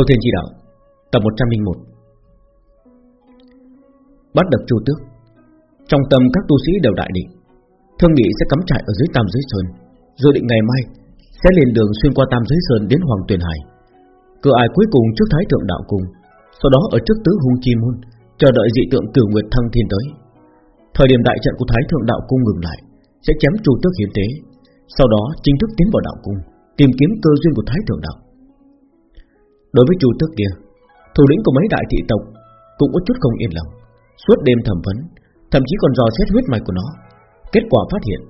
Thâu Thiên chi Đạo, Tập 101 Bắt được Chu Tước, Trong tâm các tu sĩ đều đại định. Thương nghị sẽ cắm trại ở dưới Tam Giới Sơn, Dự định ngày mai Sẽ lên đường xuyên qua Tam Giới Sơn đến Hoàng Tuyền Hải. Cửa ải cuối cùng trước Thái Thượng Đạo Cung, Sau đó ở trước Tứ Hung Chi Môn, Chờ đợi dị tượng cửu nguyệt thăng thiên tới. Thời điểm đại trận của Thái Thượng Đạo Cung ngừng lại, Sẽ chém Chu Tước hiến tế, Sau đó chính thức tiến vào Đạo Cung, Tìm kiếm cơ duyên của Thái Thượng Đạo. Đối với Chu Tước kia, thủ lĩnh của mấy đại thị tộc cũng có chút không yên lòng, suốt đêm thẩm vấn, thậm chí còn dò xét huyết mạch của nó. Kết quả phát hiện,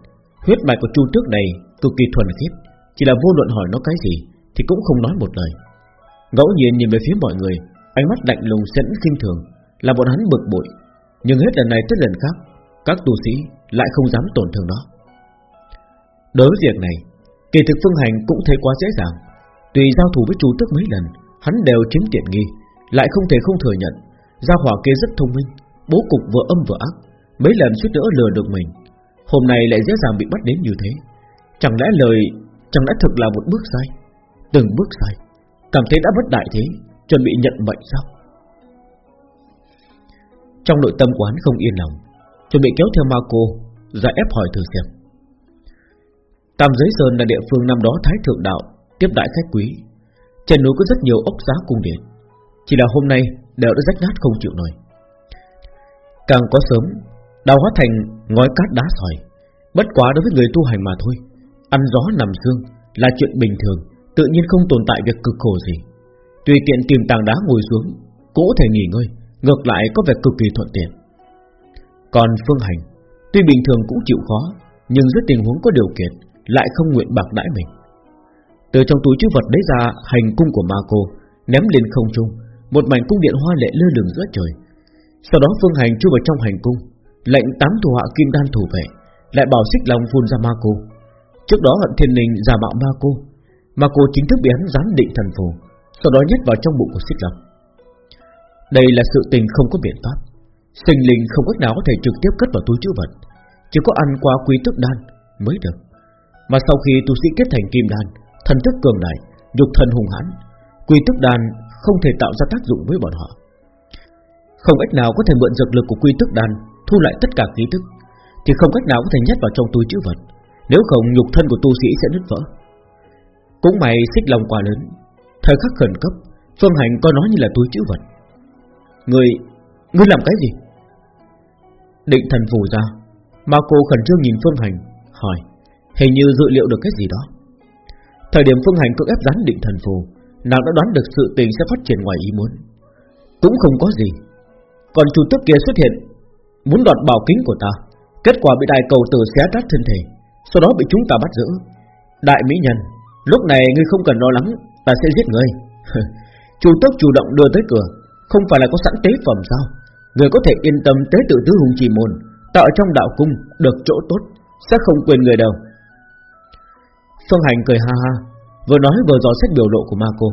huyết mạch của Chu Tước này cực kỳ thuần khiết, chỉ là vô luận hỏi nó cái gì thì cũng không nói một lời. Ngẫu nhiên nhìn về phía mọi người, ánh mắt lạnh lùng sẵn kinh thường, là bọn hắn bực bội. Nhưng hết lần này tới lần khác, các tu sĩ lại không dám tổn thương nó. Đối với việc này, kỳ thực phương hành cũng thấy quá dễ dàng. Tùy giao thủ với Chu Tước mấy lần, Hắn đều chiếm tiện nghi, Lại không thể không thừa nhận, Gia hỏa kia rất thông minh, Bố cục vừa âm vừa ác, Mấy lần suýt nữa lừa được mình, Hôm nay lại dễ dàng bị bắt đến như thế. Chẳng lẽ lời, Chẳng lẽ thực là một bước sai? Từng bước sai, Cảm thấy đã bất đại thế, Chuẩn bị nhận mệnh sao? Trong nội tâm của hắn không yên lòng, Chuẩn bị kéo theo Marco Ra ép hỏi thử xem. Tam Giới Sơn là địa phương năm đó Thái Thượng Đạo Tiếp đại khách quý trên núi có rất nhiều ốc giá cung điện. Chỉ là hôm nay, đều đã rách nát không chịu nổi. Càng có sớm Đào hóa thành ngói cát đá sỏi. Bất quá đối với người tu hành mà thôi, Ăn gió nằm xương là chuyện bình thường, Tự nhiên không tồn tại việc cực khổ gì. Tùy tiện tìm tàng đá ngồi xuống, Cũng có thể nghỉ ngơi, Ngược lại có vẻ cực kỳ thuận tiện. Còn Phương Hành, Tuy bình thường cũng chịu khó, Nhưng dưới tình huống có điều kiện, Lại không nguyện bạc đãi mình từ trong túi chữ vật lấy ra, hành cung của ma cô Ném lên không trung, Một mảnh cung điện hoa lệ lơ lửng giữa trời. Sau đó phương hành chui vào trong hành cung, Lệnh tám thủ hạ kim đan thủ vệ, Lại bảo xích long phun ra ma cô. Trước đó hận thiên linh giả mạo ma cô Ma cô chính thức bị hắn giám định thần phù, Sau đó nhét vào trong bụng của xích long. Đây là sự tình không có biện pháp, Sinh linh không cách nào có thể trực tiếp cất vào túi chữ vật, Chỉ có ăn qua quý tức đan mới được. Mà sau khi tu sĩ kết thành kim đan thần thức cường đại, nhục thần hùng hãn, quy tức đan không thể tạo ra tác dụng với bọn họ. Không cách nào có thể mượn dược lực của quy tức đan thu lại tất cả khí tức, thì không cách nào có thể nhét vào trong túi chữ vật. Nếu không nhục thân của tu sĩ sẽ nứt vỡ. Cũng may xích lòng quá lớn, thời khắc khẩn cấp, Phương Hành coi nó như là túi chữ vật. Người, ngươi làm cái gì? Định thần phủ ra, mà cô khẩn trương nhìn Phương Hành, hỏi, hình như dự liệu được cái gì đó. Thời điểm Phương Hành cưỡng ép gián định thần phù, Nàng đã đoán được sự tình sẽ phát triển ngoài ý muốn. Cũng không có gì. Còn chủ tước kia xuất hiện, Muốn đoạt bảo kính của ta, Kết quả bị đại cầu tử xé rách thân thể, Sau đó bị chúng ta bắt giữ. Đại mỹ nhân, Lúc này ngươi không cần lo lắng, Ta sẽ giết ngươi. Chủ tước chủ động đưa tới cửa, Không phải là có sẵn tế phẩm sao? Người có thể yên tâm tế tự tứ hùng trì môn Tạo trong đạo cung được chỗ tốt, Sẽ không quên người đâu. Phương Hành cười ha ha, Vừa nói vừa dò xét biểu lộ của ma cô.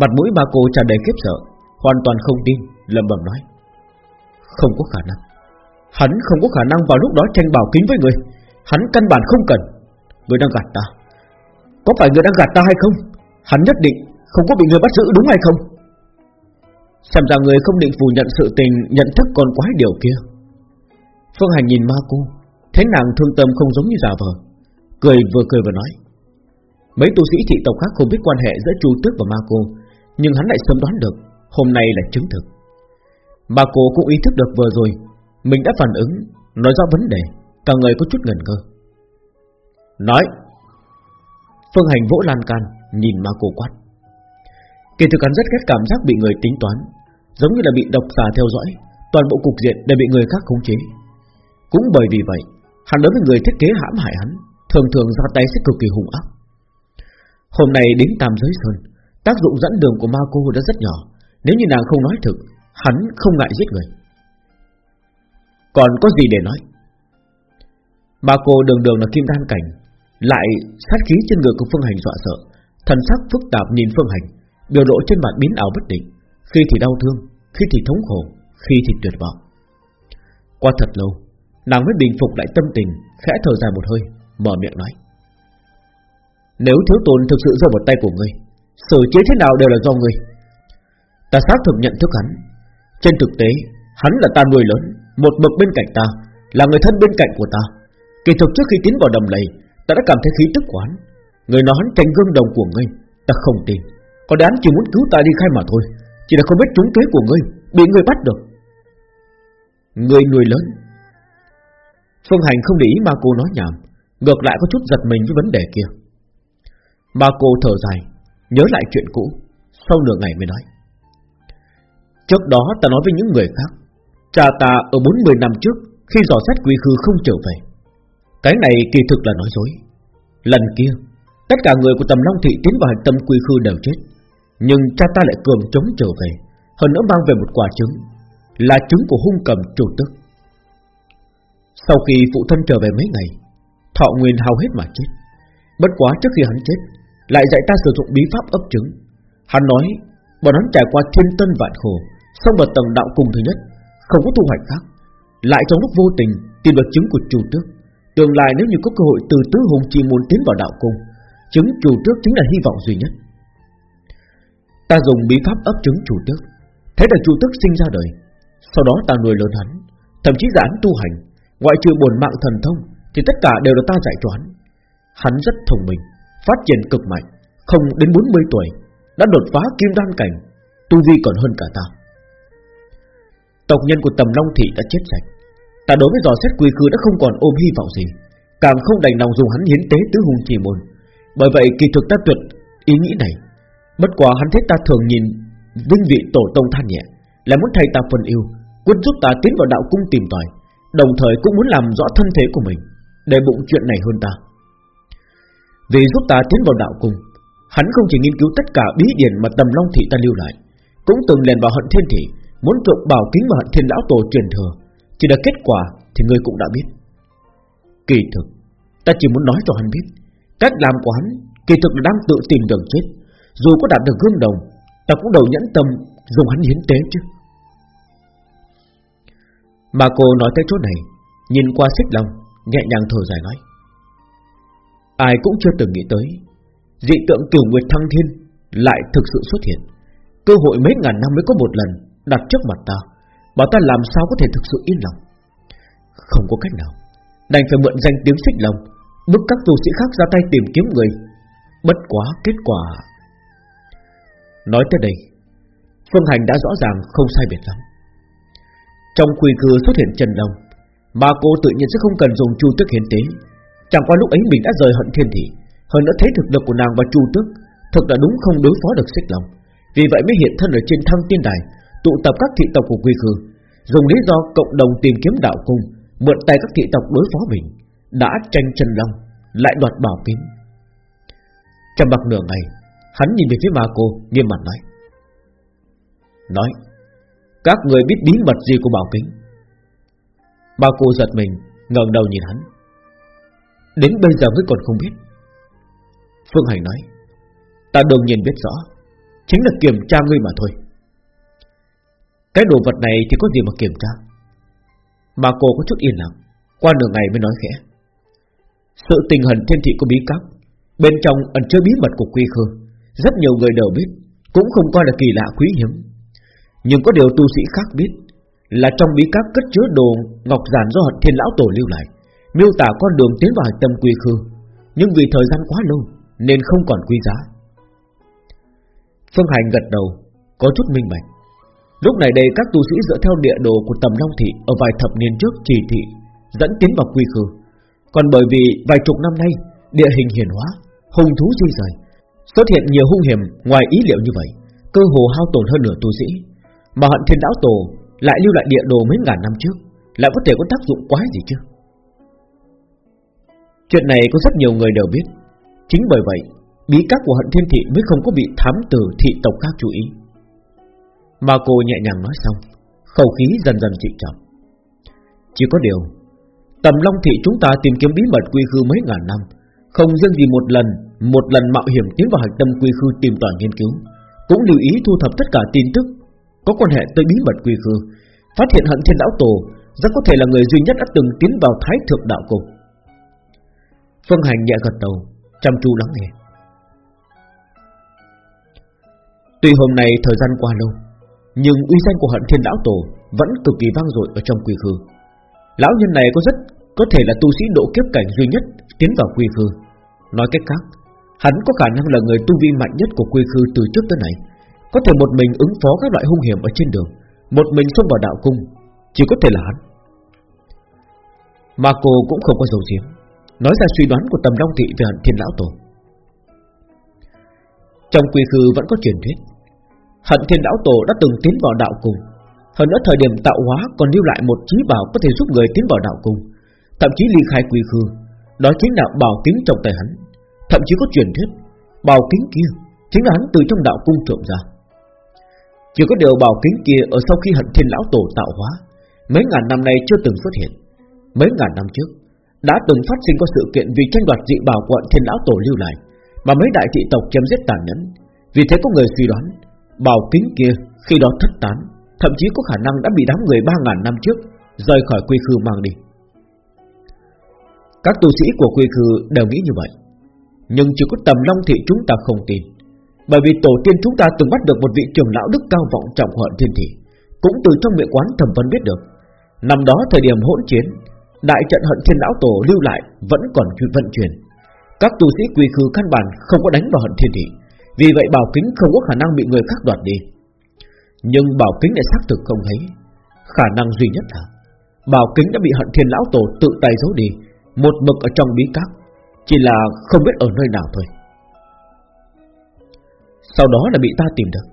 Mặt mũi ma cô tràn đầy kiếp sợ, Hoàn toàn không tin, lẩm bẩm nói. Không có khả năng. Hắn không có khả năng vào lúc đó tranh bảo kính với người. Hắn căn bản không cần. Người đang gạt ta. Có phải người đang gạt ta hay không? Hắn nhất định không có bị người bắt giữ đúng hay không? Xem ra người không định phủ nhận sự tình, Nhận thức còn quái điều kia. Phương Hành nhìn ma cô, Thấy nàng thương tâm không giống như giả vờ. Cười vừa cười vừa nói. Mấy tu sĩ thị tộc khác không biết quan hệ giữa Chu Tước và Ma Cô, Nhưng hắn lại sớm đoán được Hôm nay là chứng thực. Ma Cô cũng ý thức được vừa rồi, Mình đã phản ứng, Nói ra vấn đề, Cả người có chút ngần ngơ. Nói, Phương Hành vỗ lan can, Nhìn Ma Cô quát. Kỳ thực hắn rất ghét cảm giác bị người tính toán, Giống như là bị độc xà theo dõi, Toàn bộ cục diện đều bị người khác khống chế. Cũng bởi vì vậy, Hắn đối với người thiết kế hãm hại hắn thường thường ra tay sẽ cực kỳ hung ác. Hôm nay đến Tam Giới Sơn, tác dụng dẫn đường của ma cô đã rất nhỏ. Nếu như nàng không nói thực, hắn không ngại giết người. Còn có gì để nói? Ma cô đường đường là kim đan cảnh, lại sát khí trên người của Phương Hành dọa sợ, thần sắc phức tạp nhìn Phương Hành, biểu lộ trên mặt biến ảo bất định, khi thì đau thương, khi thì thống khổ, khi thì tuyệt vọng. Qua thật lâu, nàng mới bình phục lại tâm tình, khẽ thở dài một hơi, mở miệng nói. Nếu thiếu tôn thực sự rơi vào tay của ngươi Xử chế thế nào đều là do ngươi. Ta xác thực nhận thức hắn. Trên thực tế, Hắn là ta nuôi lớn, Một bậc bên cạnh ta, Là người thân bên cạnh của ta. Kỳ thực trước khi tiến vào đầm lầy, Ta đã cảm thấy khí tức của hắn. Người nói hắn tranh gương đồng của ngươi, Ta không tin. Có đáng chỉ muốn cứu ta đi khai mà thôi, Chỉ là không biết trúng kế của ngươi, Bị ngươi bắt được. Ngươi nuôi lớn. Phương Hành không để ý mà cô nói nhảm. Ngược lại có chút giật mình với vấn đề kia. Ma cô thở dài, Nhớ lại chuyện cũ, Sau nửa ngày mới nói. Trước đó ta nói với những người khác, Cha ta ở 40 năm trước, Khi dò xét quy khư không trở về. Cái này kỳ thực là nói dối. Lần kia, Tất cả người của tầm Long Thị tiến vào hành tâm quy khư đều chết. Nhưng cha ta lại cường chống trở về, Hơn nữa mang về một quả trứng, Là trứng của hung cầm chủ tức. Sau khi phụ thân trở về mấy ngày Thọ nguyên hao hết mà chết. Bất quá trước khi hắn chết, Lại dạy ta sử dụng bí pháp ấp trứng. Hắn nói, Bọn hắn trải qua thiên tân vạn khổ Xong vào tầng đạo cùng thứ nhất, Không có thu hoạch khác. Lại trong lúc vô tình, tìm được trứng của chủ tước. Tương lai nếu như có cơ hội từ tứ hùng chi muốn tiến vào đạo cung, Trứng chủ tước chính là hy vọng duy nhất. Ta dùng bí pháp ấp trứng chủ tước. Thế là chủ tước sinh ra đời, Sau đó ta nuôi lớn hắn, Thậm chí giãn tu hành, Ngoại trừ bổn mạng thần thông thì tất cả đều là ta dạy cho hắn Hắn rất thông minh, Phát triển cực mạnh, Không đến 40 tuổi, Đã đột phá kim đan cảnh, Tu vi còn hơn cả ta. Tộc nhân của tầm Long Thị đã chết sạch. Ta đối với dò xét quy khư đã không còn ôm hy vọng gì, Càng không đành lòng dùng hắn hiến tế tứ hùng chỉ môn. Bởi vậy kỳ thực ta tuyệt ý nghĩ này. Bất quá hắn thấy ta thường nhìn Vinh vị tổ tông than nhẹ Là muốn thay ta phần yêu quân giúp ta tiến vào đạo cung tìm tòi, Đồng thời cũng muốn làm rõ thân thế của mình. Để bụng chuyện này hơn ta. Vì giúp ta tiến vào đạo cung, Hắn không chỉ nghiên cứu tất cả bí điển mà tầm long thị ta lưu lại, Cũng từng lèn vào hận thiên thị, Muốn trộm bảo kính mà hận thiên lão tổ truyền thừa. Chỉ là kết quả thì người cũng đã biết. Kỳ thực, Ta chỉ muốn nói cho hắn biết, Cách làm của hắn kỳ thực là đang tự tìm đường chết. Dù có đạt được gương đồng, Ta cũng đầu nhẫn tâm dùng hắn hiến tế chứ. Mà cô nói tới chỗ này, Nhìn qua xích lòng Nhẹ nhàng thở dài nói. Ai cũng chưa từng nghĩ tới, Dị tượng cửu nguyệt thăng thiên Lại thực sự xuất hiện. Cơ hội mấy ngàn năm mới có một lần Đặt trước mặt ta, Bảo ta làm sao có thể thực sự yên lòng? Không có cách nào. Đành phải mượn danh tiếng xích lòng Bức các tu sĩ khác ra tay tìm kiếm người. Bất quá kết quả. Nói tới đây, Phương Hành đã rõ ràng không sai biệt lắm. Trong quy cư xuất hiện Trần Long Bà cô tự nhiên sẽ không cần dùng chu tức hiến tế. Chẳng qua lúc ấy mình đã rời hận thiên thị Hơn nữa thấy thực lực của nàng và chu tức Thực là đúng không đối phó được xích long. Vì vậy mới hiện thân ở trên thăng tiên đài Tụ tập các thị tộc của quy khư, Dùng lý do cộng đồng tìm kiếm đạo cung Mượn tay các thị tộc đối phó mình Đã tranh chân Long Lại đoạt bảo kính Trong bạc nửa ngày Hắn nhìn về phía ma cô nghiêm mặt nói Nói Các người biết bí mật gì của bảo kính? Bà cô giật mình, ngẩng đầu nhìn hắn. Đến bây giờ mới còn không biết. Phương Hành nói, Ta đương nhiên biết rõ, Chính là kiểm tra ngươi mà thôi. Cái đồ vật này thì có gì mà kiểm tra? Bà cô có chút yên lặng, Qua nửa ngày mới nói khẽ, Sự tình hận thiên thị có bí cáp Bên trong ẩn chứa bí mật của quy khư, Rất nhiều người đều biết, Cũng không coi là kỳ lạ quý hiếm. Nhưng có điều tu sĩ khác biết là trong bí các cất chứa đồ Ngọc giản do hận thiên lão tổ lưu lại, Miêu tả con đường tiến vào hạch tâm quy khư. Nhưng vì thời gian quá lâu, Nên không còn quý giá. Phương Hành gật đầu, Có chút minh bạch. Lúc này đây, các tu sĩ dựa theo địa đồ của tầm Long Thị Ở vài thập niên trước chỉ thị Dẫn tiến vào quy khư. Còn bởi vì vài chục năm nay, Địa hình hiển hóa, Hung thú di rời, Xuất hiện nhiều hung hiểm ngoài ý liệu như vậy, Cơ hồ hao tổn hơn nửa tu sĩ. Mà hận thiên lão tổ lại lưu lại địa đồ mấy ngàn năm trước, Lại có thể có tác dụng quái gì chứ? Chuyện này có rất nhiều người đều biết. Chính bởi vậy, Bí các của hận thiên thị mới không có bị thám tử thị tộc khác chú ý. Mà cô nhẹ nhàng nói xong, Khẩu khí dần dần trị trọng. Chỉ có điều, Tầm Long thị chúng ta tìm kiếm bí mật quy khư mấy ngàn năm, Không riêng gì một lần Một lần mạo hiểm tiến vào hạch tâm quy khư tìm tòi nghiên cứu, Cũng lưu ý thu thập tất cả tin tức có quan hệ tới bí mật quy khư, Phát hiện hận thiên lão tổ, Rất có thể là người duy nhất đã từng tiến vào thái thượng đạo cung. Phương Hành nhẹ gật đầu, Chăm chú lắng nghe. Tuy hôm nay thời gian qua lâu, Nhưng uy danh của hận thiên lão tổ Vẫn cực kỳ vang dội ở trong quy khư. Lão nhân này có rất Có thể là tu sĩ độ kiếp cảnh duy nhất Tiến vào quy khư. Nói cách khác, Hắn có khả năng là người tu vi mạnh nhất của quy khư từ trước tới nay. Có thể một mình ứng phó các loại hung hiểm ở trên đường. Một mình xông vào đạo cung, Chỉ có thể là hắn. Mà cô cũng không có dấu diếm Nói ra suy đoán của tầm Long Thị về hận thiên lão tổ. Trong quy khư vẫn có truyền thuyết, Hận thiên lão tổ đã từng tiến vào đạo cung. Hơn nữa thời điểm tạo hóa còn lưu lại một trí bảo có thể giúp người tiến vào đạo cung. Thậm chí ly khai quy khư Đó chính là bảo kính trong tay hắn. Thậm chí có truyền thuyết, Bảo kính kia chính là hắn từ trong đạo cung trộm ra. Chỉ có điều bảo kính kia ở sau khi hận thiên lão tổ tạo hóa, Mấy ngàn năm nay chưa từng xuất hiện. Mấy ngàn năm trước, Đã từng phát sinh có sự kiện vì tranh đoạt dị bảo quận thiên lão tổ lưu lại, Mà mấy đại thị tộc chém giết tàn nhẫn. Vì thế có người suy đoán, Bảo kính kia khi đó thất tán, Thậm chí có khả năng đã bị đám người 3.000 năm trước Rời khỏi quy khư mang đi. Các tu sĩ của quy khư đều nghĩ như vậy, Nhưng chỉ có tầm long thị chúng ta không tin. Bởi vì tổ tiên chúng ta từng bắt được Một vị trưởng lão đức cao vọng trọng hận thiên thị, Cũng từ trong miệng quán thẩm vấn biết được. Năm đó thời điểm hỗn chiến, Đại trận hận thiên lão tổ lưu lại Vẫn còn vận chuyển. Các tu sĩ quy khư căn bản không có đánh vào hận thiên thị, vì vậy bảo kính không có khả năng bị người khác đoạt đi. Nhưng bảo kính lại xác thực không thấy, Khả năng duy nhất là, Bảo kính đã bị hận thiên lão tổ tự tay giấu đi, Một mực ở trong bí các, Chỉ là không biết ở nơi nào thôi. Sau đó là bị ta tìm được.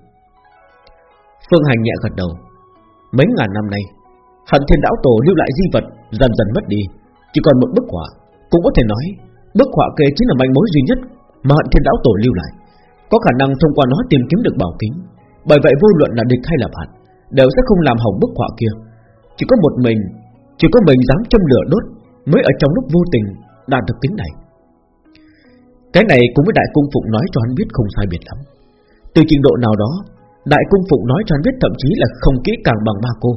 Phương Hành nhẹ gật đầu. Mấy ngàn năm nay, Hận thiên lão tổ lưu lại di vật Dần dần mất đi. Chỉ còn một bức họa, Cũng có thể nói, Bức họa kê chính là manh mối duy nhất Mà hận thiên lão tổ lưu lại. Có khả năng thông qua nó tìm kiếm được bảo kính. Bởi vậy vô luận là địch hay là bạn, Đều sẽ không làm hỏng bức họa kia. Chỉ có một mình, Chỉ có mình dám châm lửa đốt Mới ở trong lúc vô tình đạt được kính này. Cái này cũng với Đại Cung Phụng nói cho hắn biết không sai biệt lắm. Từ trình độ nào đó, Đại Cung Phụng nói cho hắn biết thậm chí là không kỹ càng bằng ma cô.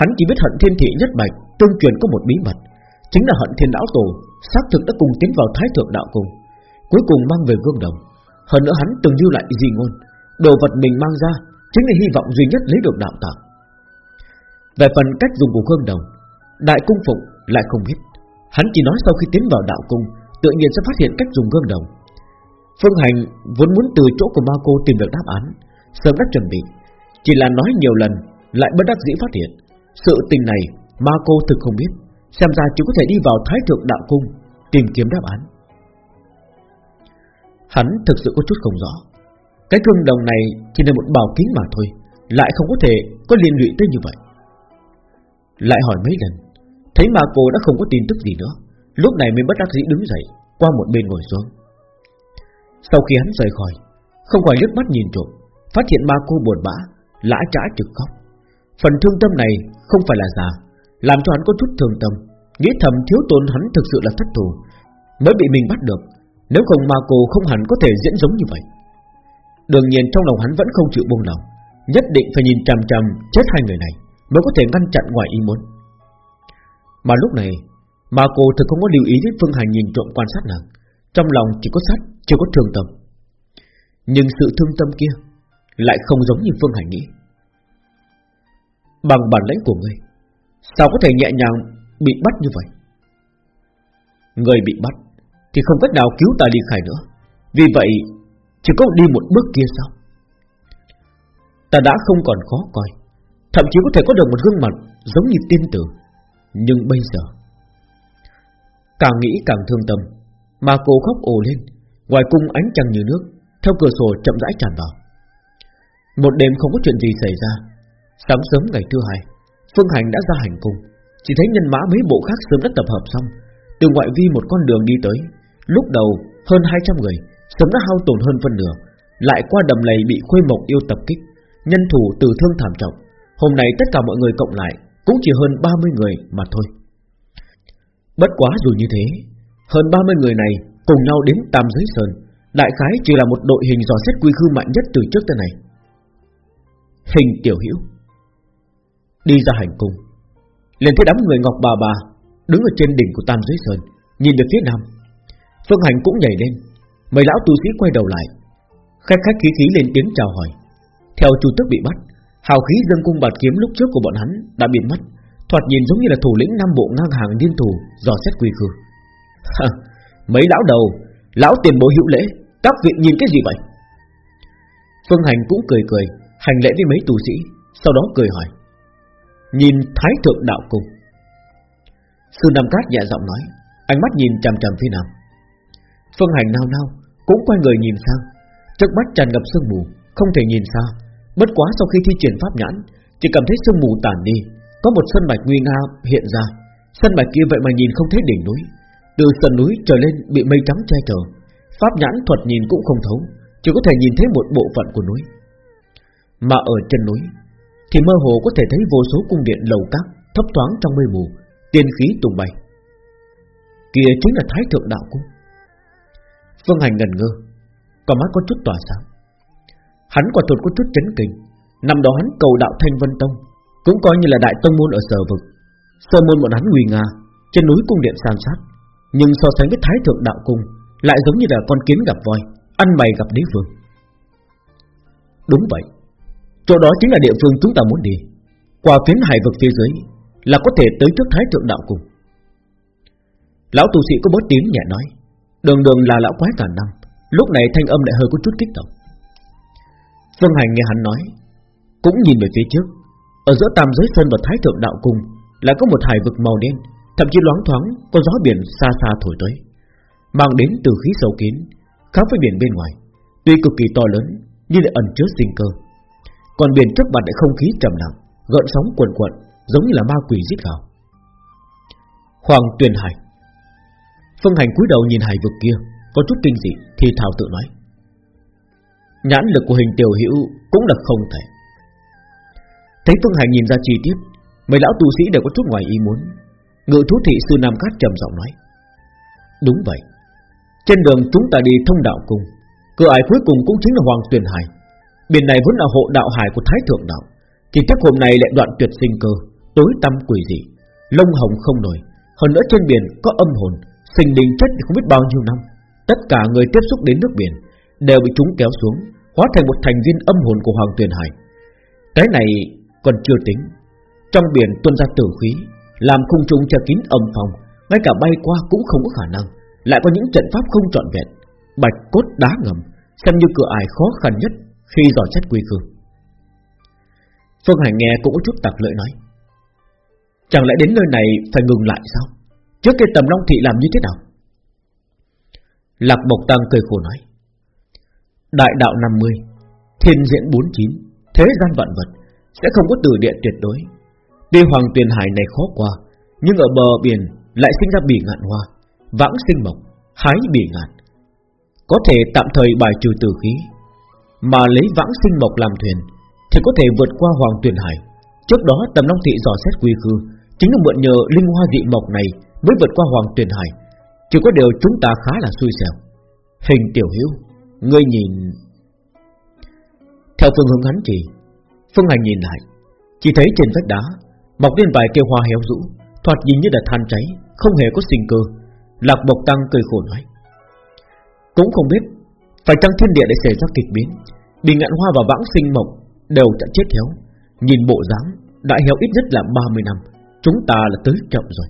Hắn chỉ biết hận thiên thị nhất bạch Tương truyền có một bí mật, Chính là hận thiên lão tổ Xác thực đã cùng tiến vào thái thượng đạo cung, Cuối cùng mang về gương đồng. Hơn nữa hắn từng lưu lại gì ngôn, Đồ vật mình mang ra Chính là hy vọng duy nhất lấy được đạo tạng. Về phần cách dùng của gương đồng, Đại cung phụng lại không biết. Hắn chỉ nói sau khi tiến vào đạo cung, Tự nhiên sẽ phát hiện cách dùng gương đồng. Phương Hành vốn muốn từ chỗ của ma cô tìm được đáp án, Sớm đã chuẩn bị. Chỉ là nói nhiều lần, Lại bất đắc dĩ phát hiện. Sự tình này ma cô thực không biết. Xem ra chỉ có thể đi vào thái thượng đạo cung, Tìm kiếm đáp án. Hắn thực sự có chút không rõ. Cái gương đồng này chỉ là một bảo kính mà thôi, Lại không có thể có liên lụy tới như vậy. Lại hỏi mấy lần, Thấy mà cô đã không có tin tức gì nữa, Lúc này mới bất đắc dĩ đứng dậy, Qua một bên ngồi xuống. Sau khi hắn rời khỏi, Không khỏi liếc mắt nhìn trộm, Phát hiện ba cô buồn bã, Lã trả trực khóc. Phần thương tâm này không phải là già Làm cho hắn có chút thương tâm, Nghĩ thầm thiếu tôn hắn thực sự là thất thù. Mới bị mình bắt được, nếu không ma cô không hẳn có thể diễn giống như vậy. Đương nhiên trong lòng hắn vẫn không chịu buông lòng, Nhất định phải nhìn chằm chằm chết hai người này Mới có thể ngăn chặn ngoài ý muốn. Mà lúc này, Ma cô thực không có lưu ý đến Phương Hành nhìn trộm quan sát nàng. Trong lòng chỉ có sát, chưa có thương tâm. Nhưng sự thương tâm kia Lại không giống như Phương Hải nghĩ. Bằng bản lãnh của ngươi Sao có thể nhẹ nhàng bị bắt như vậy? Người bị bắt thì không cách nào cứu ta đi khai nữa. Vì vậy Chỉ có đi một bước kia sao? Ta đã không còn khó coi Thậm chí có thể có được một gương mặt Giống như tiên tử. Nhưng bây giờ Càng nghĩ càng thương tâm. Mà cô khóc ồ lên, Ngoài cung ánh trăng như nước, Theo cửa sổ chậm rãi tràn vào. Một đêm không có chuyện gì xảy ra. Sáng sớm ngày thứ hai, Phương Hành đã ra hành cung. Chỉ thấy nhân mã mấy bộ khác sớm đã tập hợp xong. Từ ngoại vi một con đường đi tới, Lúc đầu hơn 200 người, Sớm đã hao tổn hơn phân nửa, Lại qua đầm lầy bị khuê mộc yêu tập kích, Nhân thủ tử thương thảm trọng. Hôm nay tất cả mọi người cộng lại Cũng chỉ hơn 30 người mà thôi. Bất quá dù như thế hơn 30 người này cùng nhau đến Tam Giới Sơn. Đại khái chỉ là một đội hình dò xét quy khư mạnh nhất từ trước tới này Hình tiểu hữu Đi ra hành cung. Liền thấy đám người Ngọc Bà Bà Đứng ở trên đỉnh của Tam Giới Sơn, Nhìn về phía nam. Phương Hành cũng nhảy lên. Mấy lão tu sĩ quay đầu lại. Khách khách khí khí lên tiếng chào hỏi. Theo chủ tức bị bắt, Hào khí dân cung bạt kiếm lúc trước của bọn hắn đã biến mất, Thoạt nhìn giống như là thủ lĩnh Nam Bộ ngang hàng điên thủ Dò xét quy khư. Mấy lão đầu, Lão tiền bối hữu lễ, Các vị nhìn cái gì vậy? Phương Hành cũng cười cười, Hành lễ với mấy tù sĩ, Sau đó cười hỏi. Nhìn Thái Thượng Đạo Cung. Sư Nam Cát nhẹ giọng nói, Ánh mắt nhìn chằm chằm phía Nam. Phương Hành nao nao, Cũng quay người nhìn sang. Trước mắt tràn ngập sương mù, Không thể nhìn xa. Bất quá sau khi thi triển pháp nhãn, Chỉ cảm thấy sương mù tản đi. Có một sân mạch nguy nga hiện ra. Sân mạch kia vậy mà nhìn không thấy đỉnh núi. Từ sườn núi trở lên bị mây trắng che chở, Pháp nhãn thuật nhìn cũng không thấu, Chỉ có thể nhìn thấy một bộ phận của núi. Mà ở chân núi, Thì mơ hồ có thể thấy vô số cung điện lầu các Thấp thoáng trong mây mù, Tiên khí tung bay. Kia chính là Thái Thượng Đạo Cung. Phương Hành ngần ngơ Còn mắt có chút tỏa sáng. Hắn quả thật có chút chấn kinh, Năm đó hắn cầu đạo Thanh Vân Tông, Cũng coi như là đại tông môn ở sở vực. Sơ môn bọn hắn nguy nga, Trên núi cung điện san sát. Nhưng so sánh với Thái Thượng Đạo Cung, Lại giống như là con kiến gặp voi, Ăn mày gặp đế vương. Đúng vậy, Chỗ đó chính là địa phương chúng ta muốn đi. Qua phiến hải vực phía dưới Là có thể tới trước Thái Thượng Đạo Cung. Lão tu sĩ có bớt tiếng nhẹ nói, Đường đường là lão quái cả năm, Lúc này thanh âm lại hơi có chút kích động. Phương Hành nghe hắn nói, Cũng nhìn về phía trước, Ở giữa tam giới sơn và thái thượng đạo cung Lại có một hải vực màu đen Thậm chí loáng thoáng có gió biển xa xa thổi tới, Mang đến từ khí sâu kín Khác với biển bên ngoài, Tuy cực kỳ to lớn Nhưng lại ẩn chứa sinh cơ. Còn biển trước mặt lại không khí trầm lặng, Gợn sóng cuồn cuộn, Giống như là ma quỷ giết gào. Hoàng Tuyền Hải. Phương Hành cúi đầu nhìn hải vực kia, Có chút kinh dị, thì thảo tự nói. Nhãn lực của hình tiểu hữu Cũng là không thể. Thấy Phương Hành nhìn ra chi tiết, Mấy lão tu sĩ đều có chút ngoài ý muốn Ngự thú thị sư Nam Cát trầm giọng nói. Đúng vậy. Trên đường chúng ta đi thông đạo cung. Cửa ải cuối cùng cũng chính là Hoàng Tuyền Hải. Biển này vốn là hộ đạo hải của Thái Thượng Đạo. Chỉ tiếc hôm nay lại đoạn tuyệt sinh cơ, Tối tâm quỷ dị, Lông hồng không nổi. Hơn nữa trên biển có âm hồn, Sinh linh chết không biết bao nhiêu năm. Tất cả người tiếp xúc đến nước biển Đều bị chúng kéo xuống, Hóa thành một thành viên âm hồn của Hoàng Tuyền Hải. Cái này còn chưa tính. Trong biển tuôn ra tử khí làm khung trung cho kín âm phòng Ngay cả bay qua cũng không có khả năng. Lại có những trận pháp không trọn vẹn. Bạch cốt đá ngầm, Xem như cửa ải khó khăn nhất Khi dò xét quy khư Phương Hành nghe cũng có chút tạc lợi nói, Chẳng lẽ đến nơi này phải ngừng lại sao? Trước kia tầm Long Thị làm như thế nào? Lạc Bộc Tăng cười khổ nói, Đại đạo 50 Thiên diễn 49 Thế gian vạn vật, Sẽ không có từ địa tuyệt đối. Tuy hoàng tuyền hải này khó qua, Nhưng ở bờ biển lại sinh ra bỉ ngạn hoa, Vãng sinh mộc, Hái bỉ ngạn. Có thể tạm thời bài trừ tử khí, Mà lấy vãng sinh mộc làm thuyền, Thì có thể vượt qua hoàng tuyền hải. Trước đó, tầm long thị dò xét quy khư, Chính là mượn nhờ linh hoa dị mộc này Mới vượt qua hoàng tuyền hải. Chỉ có điều chúng ta khá là xui xẻo. Hình tiểu hiếu, Ngươi nhìn. Theo phương hướng hắn chỉ, Phương Hành nhìn lại, Chỉ thấy trên vách đá Mọc lên vài kêu hoa héo rũ, Thoạt nhìn như là than cháy, Không hề có sinh cơ. Lạc Bộc Tăng cười khổ nói, Cũng không biết, Phải chăng thiên địa để xảy ra kịch biến, Bị ngạn hoa và vãng sinh mộc Đều đã chết héo. Nhìn bộ dáng đã héo ít nhất là 30 năm, Chúng ta là tới chậm rồi.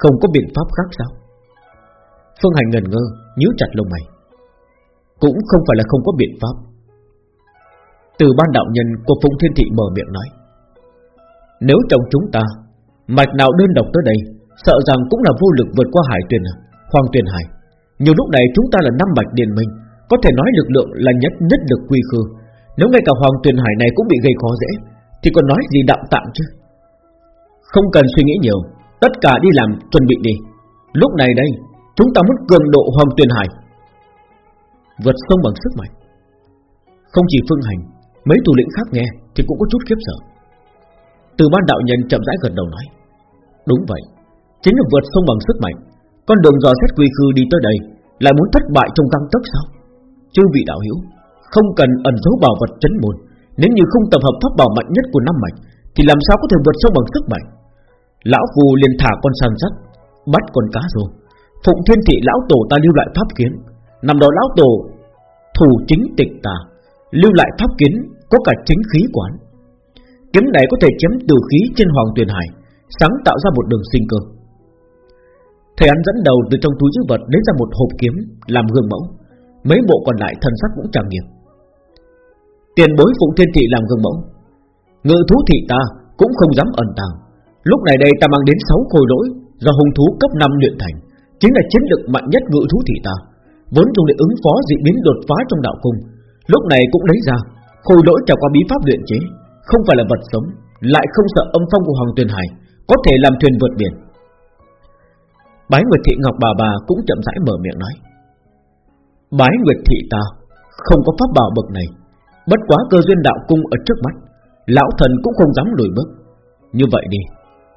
Không có biện pháp khác sao? Phương Hành ngần ngơ, nhíu chặt lông mày. Cũng không phải là không có biện pháp. Từ ban đạo nhân của Phùng Thiên Thị mở miệng nói nếu trong chúng ta, Mạch nào đơn độc tới đây, Sợ rằng cũng là vô lực vượt qua hải tuyền Hoàng tuyền hải. Nhiều lúc này chúng ta là năm bạch điền minh, Có thể nói lực lượng là nhất nhất lực quy khư. Nếu ngay cả hoàng tuyền hải này cũng bị gây khó dễ, Thì còn nói gì đạm tạm chứ? Không cần suy nghĩ nhiều, Tất cả đi làm chuẩn bị đi. Lúc này đây, Chúng ta muốn cường độ hoàng tuyền hải. Vượt sông bằng sức mạnh. Không chỉ phương hành, Mấy thủ lĩnh khác nghe Thì cũng có chút khiếp sợ. Từ ban đạo nhân chậm rãi gật đầu nói, Đúng vậy, Chính là vượt sông bằng sức mạnh. Con đường dò xét quy khư đi tới đây Lại muốn thất bại trong căng tức sao? Chư vị đạo hữu, Không cần ẩn giấu bảo vật chấn môn. Nếu như không tập hợp pháp bảo mạnh nhất của năm mạch, Thì làm sao có thể vượt sông bằng sức mạnh? Lão phù liền thả con săn sắt Bắt con cá rồi Phụng thiên thị lão tổ ta lưu lại pháp kiến. Năm đó lão tổ Thủ chính tịch tà Lưu lại pháp kiến Có cả chính khí quán. Kiếm này có thể chém từ khí trên hoàng tuyền hải, Sáng tạo ra một đường sinh cơ. Thầy ăn dẫn đầu từ trong túi chữ vật Đến ra một hộp kiếm làm gương mẫu, Mấy bộ còn lại thần sắc cũng trang nghiêm. Tiền bối phụng thiên thị làm gương mẫu, Ngự thú thị ta cũng không dám ẩn tàng. Lúc này đây ta mang đến 6 khôi lỗi Do hung thú cấp 5 luyện thành, Chính là chiến lực mạnh nhất ngự thú thị ta, Vốn dùng để ứng phó dị biến đột phá trong đạo cung. Lúc này cũng lấy ra, Khôi lỗi trải qua bí pháp luyện chế. Không phải là vật sống, Lại không sợ âm phong của Hoàng Tuyền Hải Có thể làm thuyền vượt biển. Bái Nguyệt Thị Ngọc bà bà cũng chậm rãi mở miệng nói, Bái Nguyệt Thị ta Không có pháp bảo bậc này, Bất quá cơ duyên đạo cung ở trước mắt, Lão thần cũng không dám lùi bước. Như vậy đi,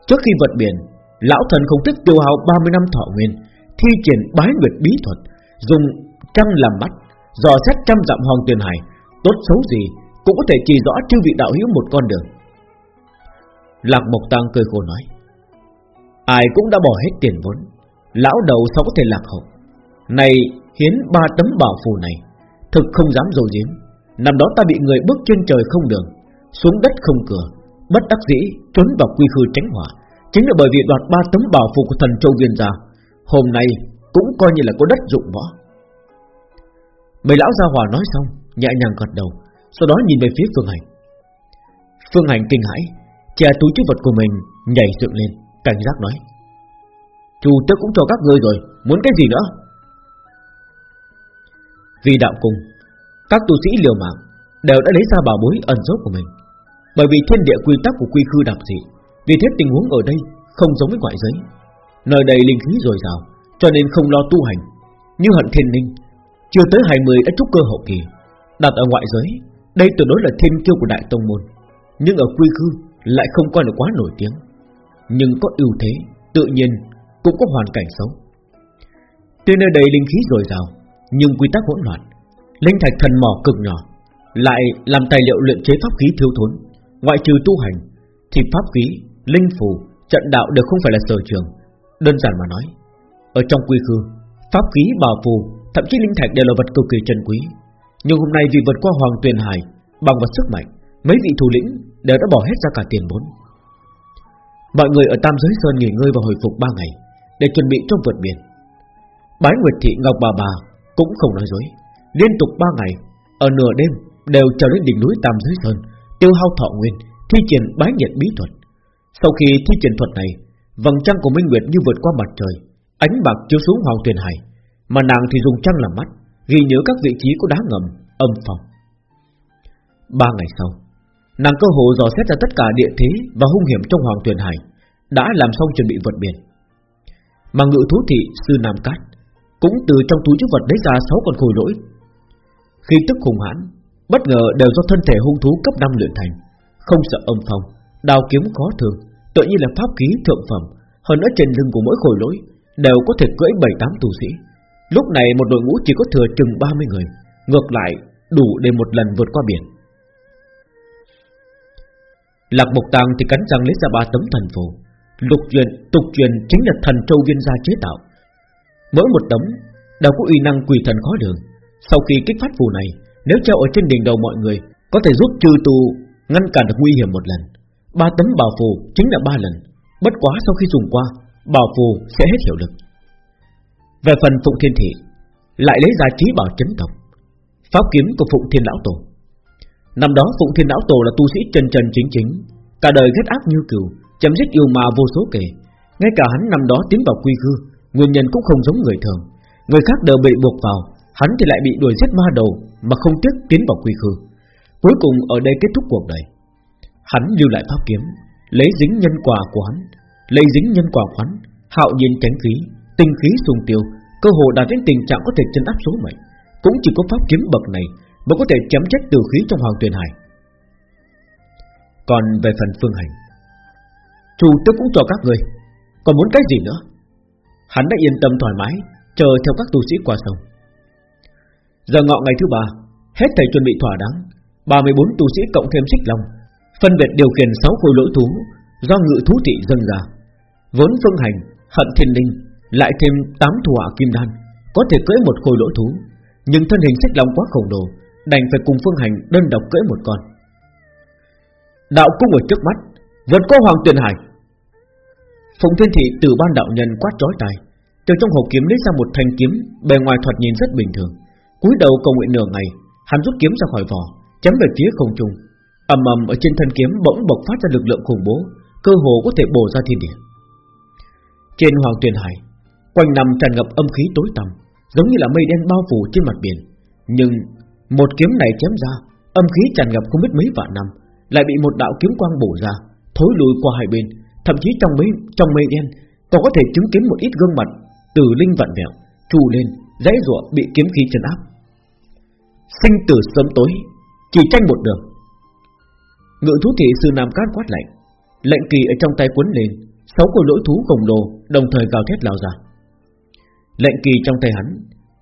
Trước khi vượt biển, Lão thần không tiếc tiêu hao 30 năm thọ nguyên, Thi triển bái nguyệt bí thuật, Dùng trăng làm mắt Dò xét trăm dặm hoàng tuyền hải, Tốt xấu gì cũng có thể chỉ rõ chư vị đạo hữu một con đường. Lạc Mộc Tăng cười khổ nói, Ai cũng đã bỏ hết tiền vốn, Lão đầu sao có thể lạc hậu? Này, hiến ba tấm bảo phù này, Thực không dám dầu dím Năm đó ta bị người bước trên trời không đường, Xuống đất không cửa, Bất đắc dĩ trốn vào quy khư tránh hỏa. Chính là bởi vì đoạt ba tấm bảo phù của thần châu viên gia, Hôm nay cũng coi như là có đất dụng võ. Mấy lão gia hòa nói xong, Nhẹ nhàng gật đầu. Sau đó nhìn về phía Phương Hành. Phương Hành kinh hãi, Che túi chứa vật của mình, Nhảy dựng lên, Cảnh giác nói, Chủ tớ cũng cho các ngươi rồi, Muốn cái gì nữa? Vì đạo cùng Các tu sĩ liều mạng Đều đã lấy ra bảo bối ẩn dấu của mình. Bởi vì thiên địa quy tắc của quy khư đặc dị, Vì thế tình huống ở đây Không giống với ngoại giới. Nơi đây linh khí dồi dào, Cho nên không lo tu hành. Như hận thiên ninh Chưa tới 20 đã trúc cơ hậu kỳ, Đặt ở ngoại giới đây tuyệt đối là thiên kiêu của đại tông môn Nhưng ở quy khư lại không coi là quá nổi tiếng. Nhưng có ưu thế Tự nhiên cũng có hoàn cảnh xấu. Tuy nơi đây linh khí dồi dào Nhưng quy tắc hỗn loạn Linh thạch thần mỏ cực nhỏ Lại làm tài liệu luyện chế pháp khí thiếu thốn Ngoại trừ tu hành Thì pháp khí, linh phù, trận đạo đều không phải là sở trường Đơn giản mà nói. Ở trong quy khư Pháp khí bảo phù Thậm chí linh thạch đều là vật cực kỳ trân quý. Nhưng hôm nay vì vượt qua hoàng tuyền hải, Bằng vật sức mạnh, Mấy vị thủ lĩnh đều đã bỏ hết ra cả tiền vốn. Mọi người ở Tam Giới Sơn nghỉ ngơi và hồi phục 3 ngày Để chuẩn bị cho vượt biển. Bái Nguyệt Thị, Ngọc Bà Bà Cũng không nói dối. Liên tục 3 ngày, Ở nửa đêm đều trèo lên đỉnh núi Tam Giới Sơn, Tiêu hao thọ nguyên, Thi triển bái nhiệt bí thuật. Sau khi thi triển thuật này, Vầng trăng của Minh Nguyệt như vượt qua mặt trời, Ánh bạc chiếu xuống Hoàng Tuyền Hải, Mà nàng thì dùng trăng làm mắt. Ghi nhớ các vị trí có đá ngầm, âm phòng. Ba ngày sau Nàng cơ hồ dò xét ra tất cả địa thế Và hung hiểm trong Hoàng Tuyền Hải Đã làm xong chuẩn bị vượt biển. Mà ngự thú thị sư Nam Cát Cũng từ trong túi chứa vật lấy ra sáu con khôi lỗi. Khi tức hùng hãn Bất ngờ đều do thân thể hung thú cấp 5 luyện thành Không sợ âm phong Đào kiếm khó thường Tự nhiên là pháp khí thượng phẩm Hơn nữa trên lưng của mỗi khôi lỗi Đều có thể cưỡi 7-8 tù sĩ. Lúc này một đội ngũ chỉ có thừa chừng 30 người Ngược lại đủ để một lần vượt qua biển Lạc Mộc Tàng thì cắn răng lấy ra ba tấm thần phù. Lục truyền, tục truyền chính là thần châu viên gia chế tạo. Mỗi một tấm đều có uy năng quỷ thần khó lường. Sau khi kích phát phù này, nếu treo ở trên đỉnh đầu mọi người, có thể giúp trừ tù ngăn cản được nguy hiểm một lần. Ba tấm bảo phù chính là ba lần. Bất quá sau khi dùng qua, bảo phù sẽ hết hiệu lực. Về phần Phụng Thiên Thị, lại lấy ra trí bảo chấn tộc, pháp kiếm của Phụng Thiên Lão Tổ. Năm đó Phụng Thiên Lão Tổ là tu sĩ trần trần chính chính Cả đời ghét ác như cừu Chấm dứt yêu ma vô số kể. Ngay cả hắn năm đó tiến vào quy khư Nguyên nhân cũng không giống người thường. Người khác đều bị buộc vào Hắn thì lại bị đuổi giết ma đầu Mà không tiếc tiến vào quy khư Cuối cùng ở đây kết thúc cuộc đời. Hắn lưu lại pháp kiếm Lấy dính nhân quả của hắn Lấy dính nhân quả của hắn Hạo nhiên tránh khí Tinh khí sùng tiêu Cơ hồ đạt đến tình trạng có thể chân áp số mệnh Cũng chỉ có pháp kiếm bậc này mới có thể chấm chết từ khí trong hoàng tuyền hải. Còn về phần phương hành, chủ tớ cũng cho các người, còn muốn cái gì nữa? Hắn đã yên tâm thoải mái, chờ theo các tu sĩ qua sông. Giờ ngọ ngày thứ ba, hết thầy chuẩn bị thỏa đáng, 34 tu sĩ cộng thêm xích long, phân biệt điều khiển 6 khối lỗ thú do ngự thú trị dâng ra. Vốn phương hành, hận thiên linh, lại thêm 8 thủ hỏa kim đan, có thể cưỡi một khối lỗ thú, Nhưng thân hình xích long quá khổng lồ Đành phải cùng Phương Hành đơn độc cưỡi một con. Đạo cung ở trước mắt Vượt qua Hoàng tuyển Hải. Phụng Thiên Thị từ ban đạo nhân quát trói tài Từ trong hộp kiếm lấy ra một thanh kiếm Bề ngoài thoạt nhìn rất bình thường. Cúi đầu cầu nguyện nửa ngày Hắn rút kiếm ra khỏi vỏ Chém về phía không trung. Ầm ầm ở trên thân kiếm bỗng bộc phát ra lực lượng khủng bố Cơ hồ có thể bổ ra thiên địa. Trên Hoàng tuyển Hải Quanh nằm tràn ngập âm khí tối tăm, Giống như là mây đen bao phủ trên mặt biển. Nhưng một kiếm này chém ra, Âm khí tràn ngập không biết mấy vạn năm, Lại bị một đạo kiếm quang bổ ra, Thối lùi qua hai bên. Thậm chí trong mấy, trong mây đen, Còn có thể chứng kiến một ít gương mặt Từ linh vạn vẹo trù lên, dãy ruộng bị kiếm khí trấn áp. Sinh tử sớm tối, Chỉ tranh một đường. Ngự thú thị sư Nam Cát quát lạnh, Lệnh kỳ ở trong tay cuốn lên, Sáu con lỗi thú khổng lồ Đồng thời gào thét lao ra. Lệnh kỳ trong tay hắn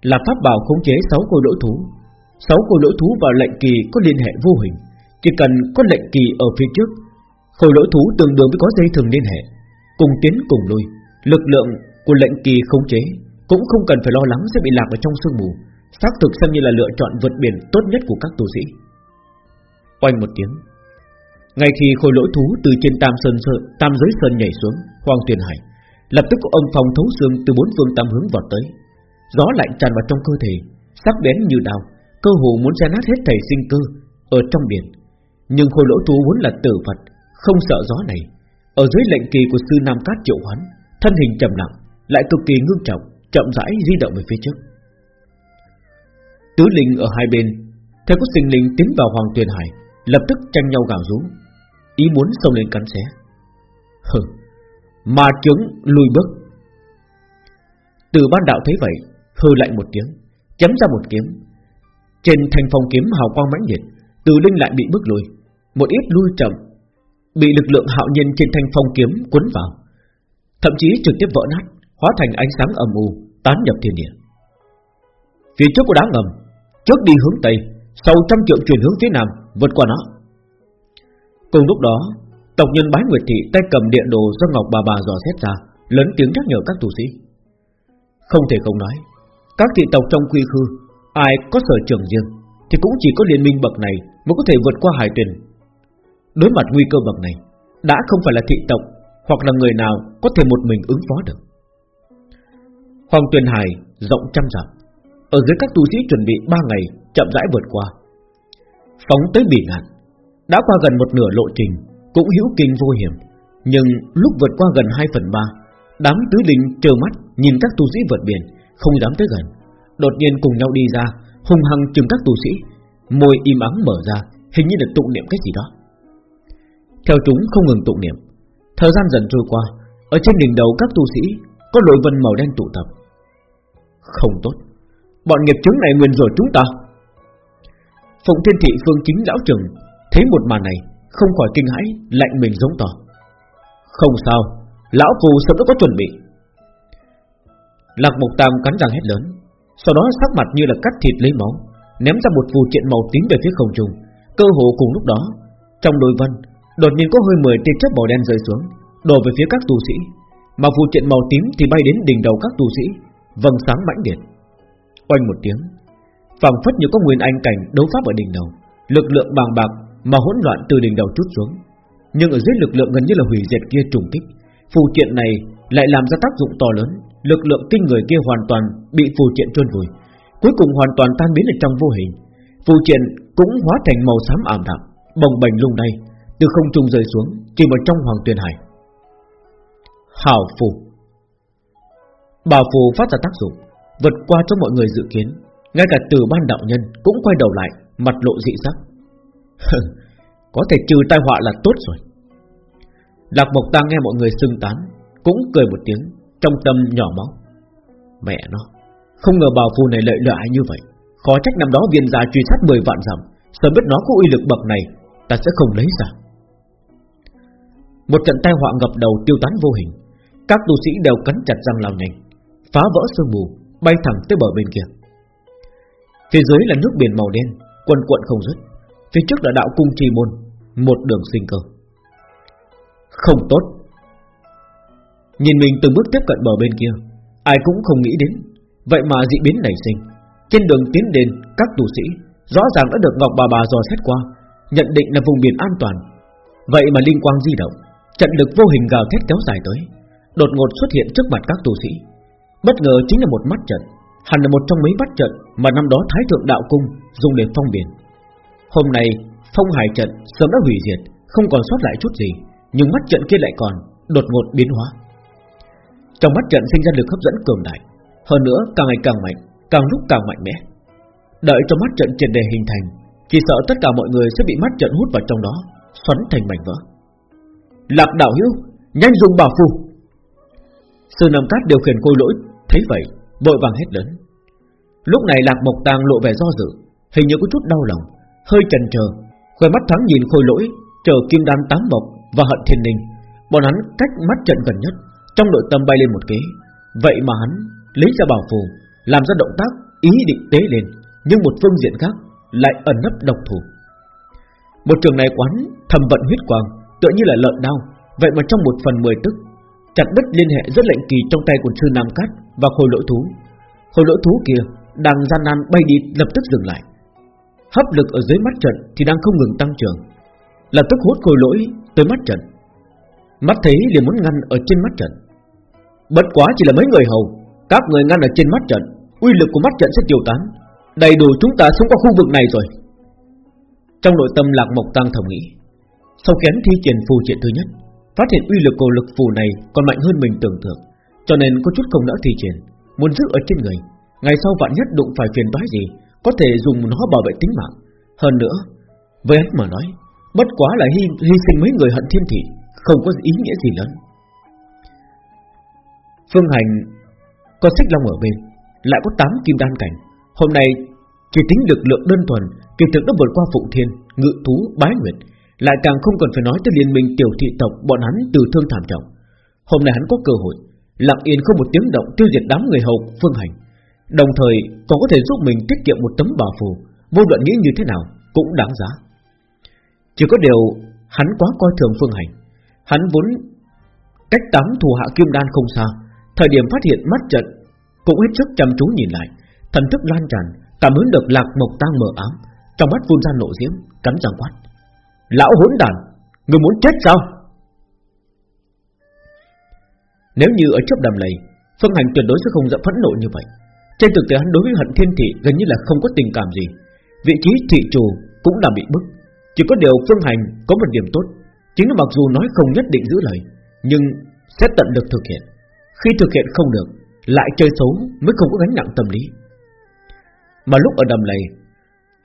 Là pháp bảo khống chế sáu cô lỗ thú. Sáu cô lỗ thú và lệnh kỳ có liên hệ vô hình Chỉ cần có lệnh kỳ ở phía trước Khối lỗ thú tương đương với có dây thường liên hệ Cùng tiến cùng lui. Lực lượng của lệnh kỳ khống chế Cũng không cần phải lo lắng sẽ bị lạc ở trong sương mù xác thực xem như là lựa chọn vượt biển tốt nhất của các tu sĩ. Oanh một tiếng ngay khi khối lỗ thú từ trên tam sơn sơn, tam giới sơn nhảy xuống, hoang tuyền hải, lập tức có âm phong thấu xương từ bốn phương tam hướng vọt tới. Gió lạnh tràn vào trong cơ thể, sắc bén như đao, cơ hồ muốn xé nát hết thảy sinh cơ ở trong biển. Nhưng khôi lỗ thú vốn là tử vật, không sợ gió này. Ở dưới lệnh kỳ của sư Nam Cát triệu hoán, thân hình trầm lặng, lại cực kỳ ngưng trọng, chậm rãi di động về phía trước. Tứ linh ở hai bên, theo có sinh linh tiến vào hoàng tuyền hải, lập tức tranh nhau gào rú, Ý muốn xông lên cắn xé Hừ mà chứng lùi bước. Từ ban đạo thấy vậy, Hư lạnh một tiếng, Chém ra một kiếm. Trên thành phong kiếm hào quang mãnh liệt, Từ linh lại bị bước lùi Một ít lui chậm, Bị lực lượng hạo nhiên trên thanh phong kiếm cuốn vào. Thậm chí trực tiếp vỡ nát, Hóa thành ánh sáng âm u, Tán nhập thiên địa. Phía trước có đá ngầm, Trước đi hướng Tây, Sau trăm triệu chuyển hướng phía Nam, Vượt qua nó. Cùng lúc đó Tộc nhân bái Nguyệt Thị tay cầm điện đồ do Ngọc Bà Bà dò xét ra, Lớn tiếng nhắc nhở các tù sĩ. Không thể không nói, Các thị tộc trong quy khư, Ai có sở trường riêng Thì cũng chỉ có liên minh bậc này Mới có thể vượt qua hải tuyển Đối mặt nguy cơ bậc này, Đã không phải là thị tộc Hoặc là người nào có thể một mình ứng phó được. Hoàng Tuyền Hải rộng trăm dặm, Ở dưới các tu sĩ chuẩn bị 3 ngày Chậm rãi vượt qua. Phóng tới bỉ ngạn, đã qua gần một nửa lộ trình cũng hữu kinh vô hiểm. Nhưng lúc vượt qua gần 2 phần 3 Đám tứ linh trơ mắt Nhìn các tu sĩ vượt biển, Không dám tới gần. Đột nhiên cùng nhau đi ra Hùng hăng chừng các tu sĩ, Môi im ắng mở ra, Hình như được tụng niệm cái gì đó. Theo chúng không ngừng tụng niệm, Thời gian dần trôi qua, Ở trên đỉnh đầu các tu sĩ Có đội vân màu đen tụ tập. Không tốt, Bọn nghiệp chứng này nguyên rồi chúng ta. Phụng Thiên Thị Phương Chính Lão Trừng Thấy một màn này không khỏi kinh hãi, Lạnh mình giống to. Không sao, Lão phù sớm đã có chuẩn bị. Lạc Mục Tam cắn răng hét lớn, Sau đó sắc mặt như là cắt thịt lấy máu, Ném ra một phù triện màu tím về phía không trung. Cơ hồ cùng lúc đó, Trong đôi vân, Đột nhiên có hơi mười tia chớp màu đen rơi xuống, Đổ về phía các tu sĩ. Mà phù triện màu tím thì bay đến đỉnh đầu các tu sĩ, Vầng sáng mãnh liệt. Oanh một tiếng, phảng phất như có nguyên anh cảnh đấu pháp ở đỉnh đầu, Lực lượng bàng bạc mà hỗn loạn từ đỉnh đầu chút xuống. Nhưng ở dưới lực lượng gần như là hủy diệt kia trùng kích, phù triện này lại làm ra tác dụng to lớn, lực lượng kinh người kia hoàn toàn bị phù triện trôn vùi, cuối cùng hoàn toàn tan biến ở trong vô hình. Phù triện cũng hóa thành màu xám ảm đạm, bồng bềnh lung lay, từ không trung rơi xuống, chìm vào trong hoàng tuyền hải. Hảo phù Bảo phù phát ra tác dụng, vượt qua cho mọi người dự kiến, ngay cả từ ban đạo nhân cũng quay đầu lại, mặt lộ dị sắc. Có thể trừ tai họa là tốt rồi. Lạc Mộc Tăng nghe mọi người xưng tán, Cũng cười một tiếng, Trong tâm nhỏ máu. Mẹ nó, Không ngờ bào phù này lợi lợi như vậy. Khó trách năm đó viên gia truy sát 10 vạn dặm, Sớm biết nó có uy lực bậc này, Ta sẽ không lấy ra. Một trận tai họa ngập đầu tiêu tán vô hình, Các tu sĩ đều cắn chặt răng lao nhanh, Phá vỡ sương mù, Bay thẳng tới bờ bên kia. Phía dưới là nước biển màu đen, Quần cuộn không dứt. Phía trước là đạo cung trì môn, Một đường sinh cơ. Không tốt. Nhìn mình từng bước tiếp cận bờ bên kia, Ai cũng không nghĩ đến. Vậy mà dị biến nảy sinh, Trên đường tiến đến, Các tù sĩ rõ ràng đã được Ngọc bà bà dò xét qua, Nhận định là vùng biển an toàn. Vậy mà linh quang di động, Trận lực vô hình gào thét kéo dài tới, Đột ngột xuất hiện trước mặt các tù sĩ. Bất ngờ chính là một mắt trận, Hẳn là một trong mấy mắt trận Mà năm đó Thái Thượng Đạo Cung dùng để phong biển. Hôm nay, phong hải trận sớm đã hủy diệt, Không còn sót lại chút gì, Nhưng mắt trận kia lại còn đột ngột biến hóa. Trong mắt trận sinh ra lực hấp dẫn cường đại, Hơn nữa càng ngày càng mạnh, Càng lúc càng mạnh mẽ. Đợi cho mắt trận triệt đề hình thành, Chỉ sợ tất cả mọi người sẽ bị mắt trận hút vào trong đó, Xoắn thành mảnh vỡ. Lạc đạo hữu, Nhanh dùng bảo phù. Sư Nam Cát điều khiển côi lỗi, Thấy vậy, vội vàng hết lớn. Lúc này Lạc Mộc Tàng lộ vẻ do dự, Hình như có chút đau lòng Hơi chần chờ Khóe mắt thắng nhìn khôi lỗi, Chờ kim đan tám mộc và hận thiên ninh Bọn hắn cách mắt trận gần nhất, Trong nội tâm bay lên một kế. Vậy mà hắn lấy ra bảo phù, Làm ra động tác, ý định tế lên, Nhưng một phương diện khác lại ẩn nấp độc thủ. Một trường này quán thầm vận huyết quang, Tựa như là lợn đau. Vậy mà trong một phần mười tức, Chặt đứt liên hệ rất lệnh kỳ trong tay của sư Nam Cát Và khôi lỗi thú. Khôi lỗi thú kia đang gian nan bay đi, lập tức dừng lại. Hấp lực ở dưới mắt trận Thì đang không ngừng tăng trưởng. Lập tức hút khôi lỗi tới mắt trận. Mắt thấy liền muốn ngăn ở trên mắt trận. Bất quá chỉ là mấy người hầu, Các người ngăn ở trên mắt trận, uy lực của mắt trận sẽ tiêu tán. Đầy đủ chúng ta sống qua khu vực này rồi. Trong nội tâm lạc mộc tăng thầm nghĩ, Sau kén thi triển phù triện thứ nhất, Phát hiện uy lực của lực phù này còn mạnh hơn mình tưởng tượng, Cho nên có chút không đỡ thi triển, Muốn giữ ở trên người. Ngày sau vạn nhất đụng phải phiền toái gì có thể dùng nó bảo vệ tính mạng. Hơn nữa Với hắn mà nói Bất quá là hy, hy sinh mấy người hận thiên thị Không có ý nghĩa gì lớn. Phương Hành Có xích long ở bên Lại có 8 kim đan cảnh. Hôm nay chỉ tính được lượng đơn thuần Kỳ thực đã vượt qua Phụng Thiên Ngự Thú Bái Nguyệt Lại càng không cần phải nói tới liên minh tiểu thị tộc Bọn hắn từ thương thảm trọng. Hôm nay hắn có cơ hội Lặng yên không một tiếng động tiêu diệt đám người hầu Phương Hành. Đồng thời, còn có thể giúp mình tiết kiệm một tấm bảo phù. Vô luận nghĩ như thế nào Cũng đáng giá. Chỉ có điều, hắn quá coi thường Phương Hành. Hắn vốn cách tám thù hạ kim đan không xa. Thời điểm phát hiện mắt trận, Cũng hết sức chăm chú nhìn lại. Thần thức lan tràn, Cảm ứng được lạc mộc tang mờ ám. Trong mắt phun ra nộ diễm, Cắn răng quát. Lão hỗn đàn, Người muốn chết sao? Nếu như ở chốc đầm lầy, Phương Hành tuyệt đối sẽ không giận phẫn nộ như vậy. Trên thực tế hắn đối với hận thiên thị Gần như là không có tình cảm gì. Vị trí thị chủ cũng đã bị bức. Chỉ có điều Phương Hành có một điểm tốt. Chính là mặc dù nói không nhất định giữ lời, Nhưng sẽ tận lực thực hiện. Khi thực hiện không được, Lại chơi xấu mới không có gánh nặng tâm lý. Mà lúc ở đầm lầy,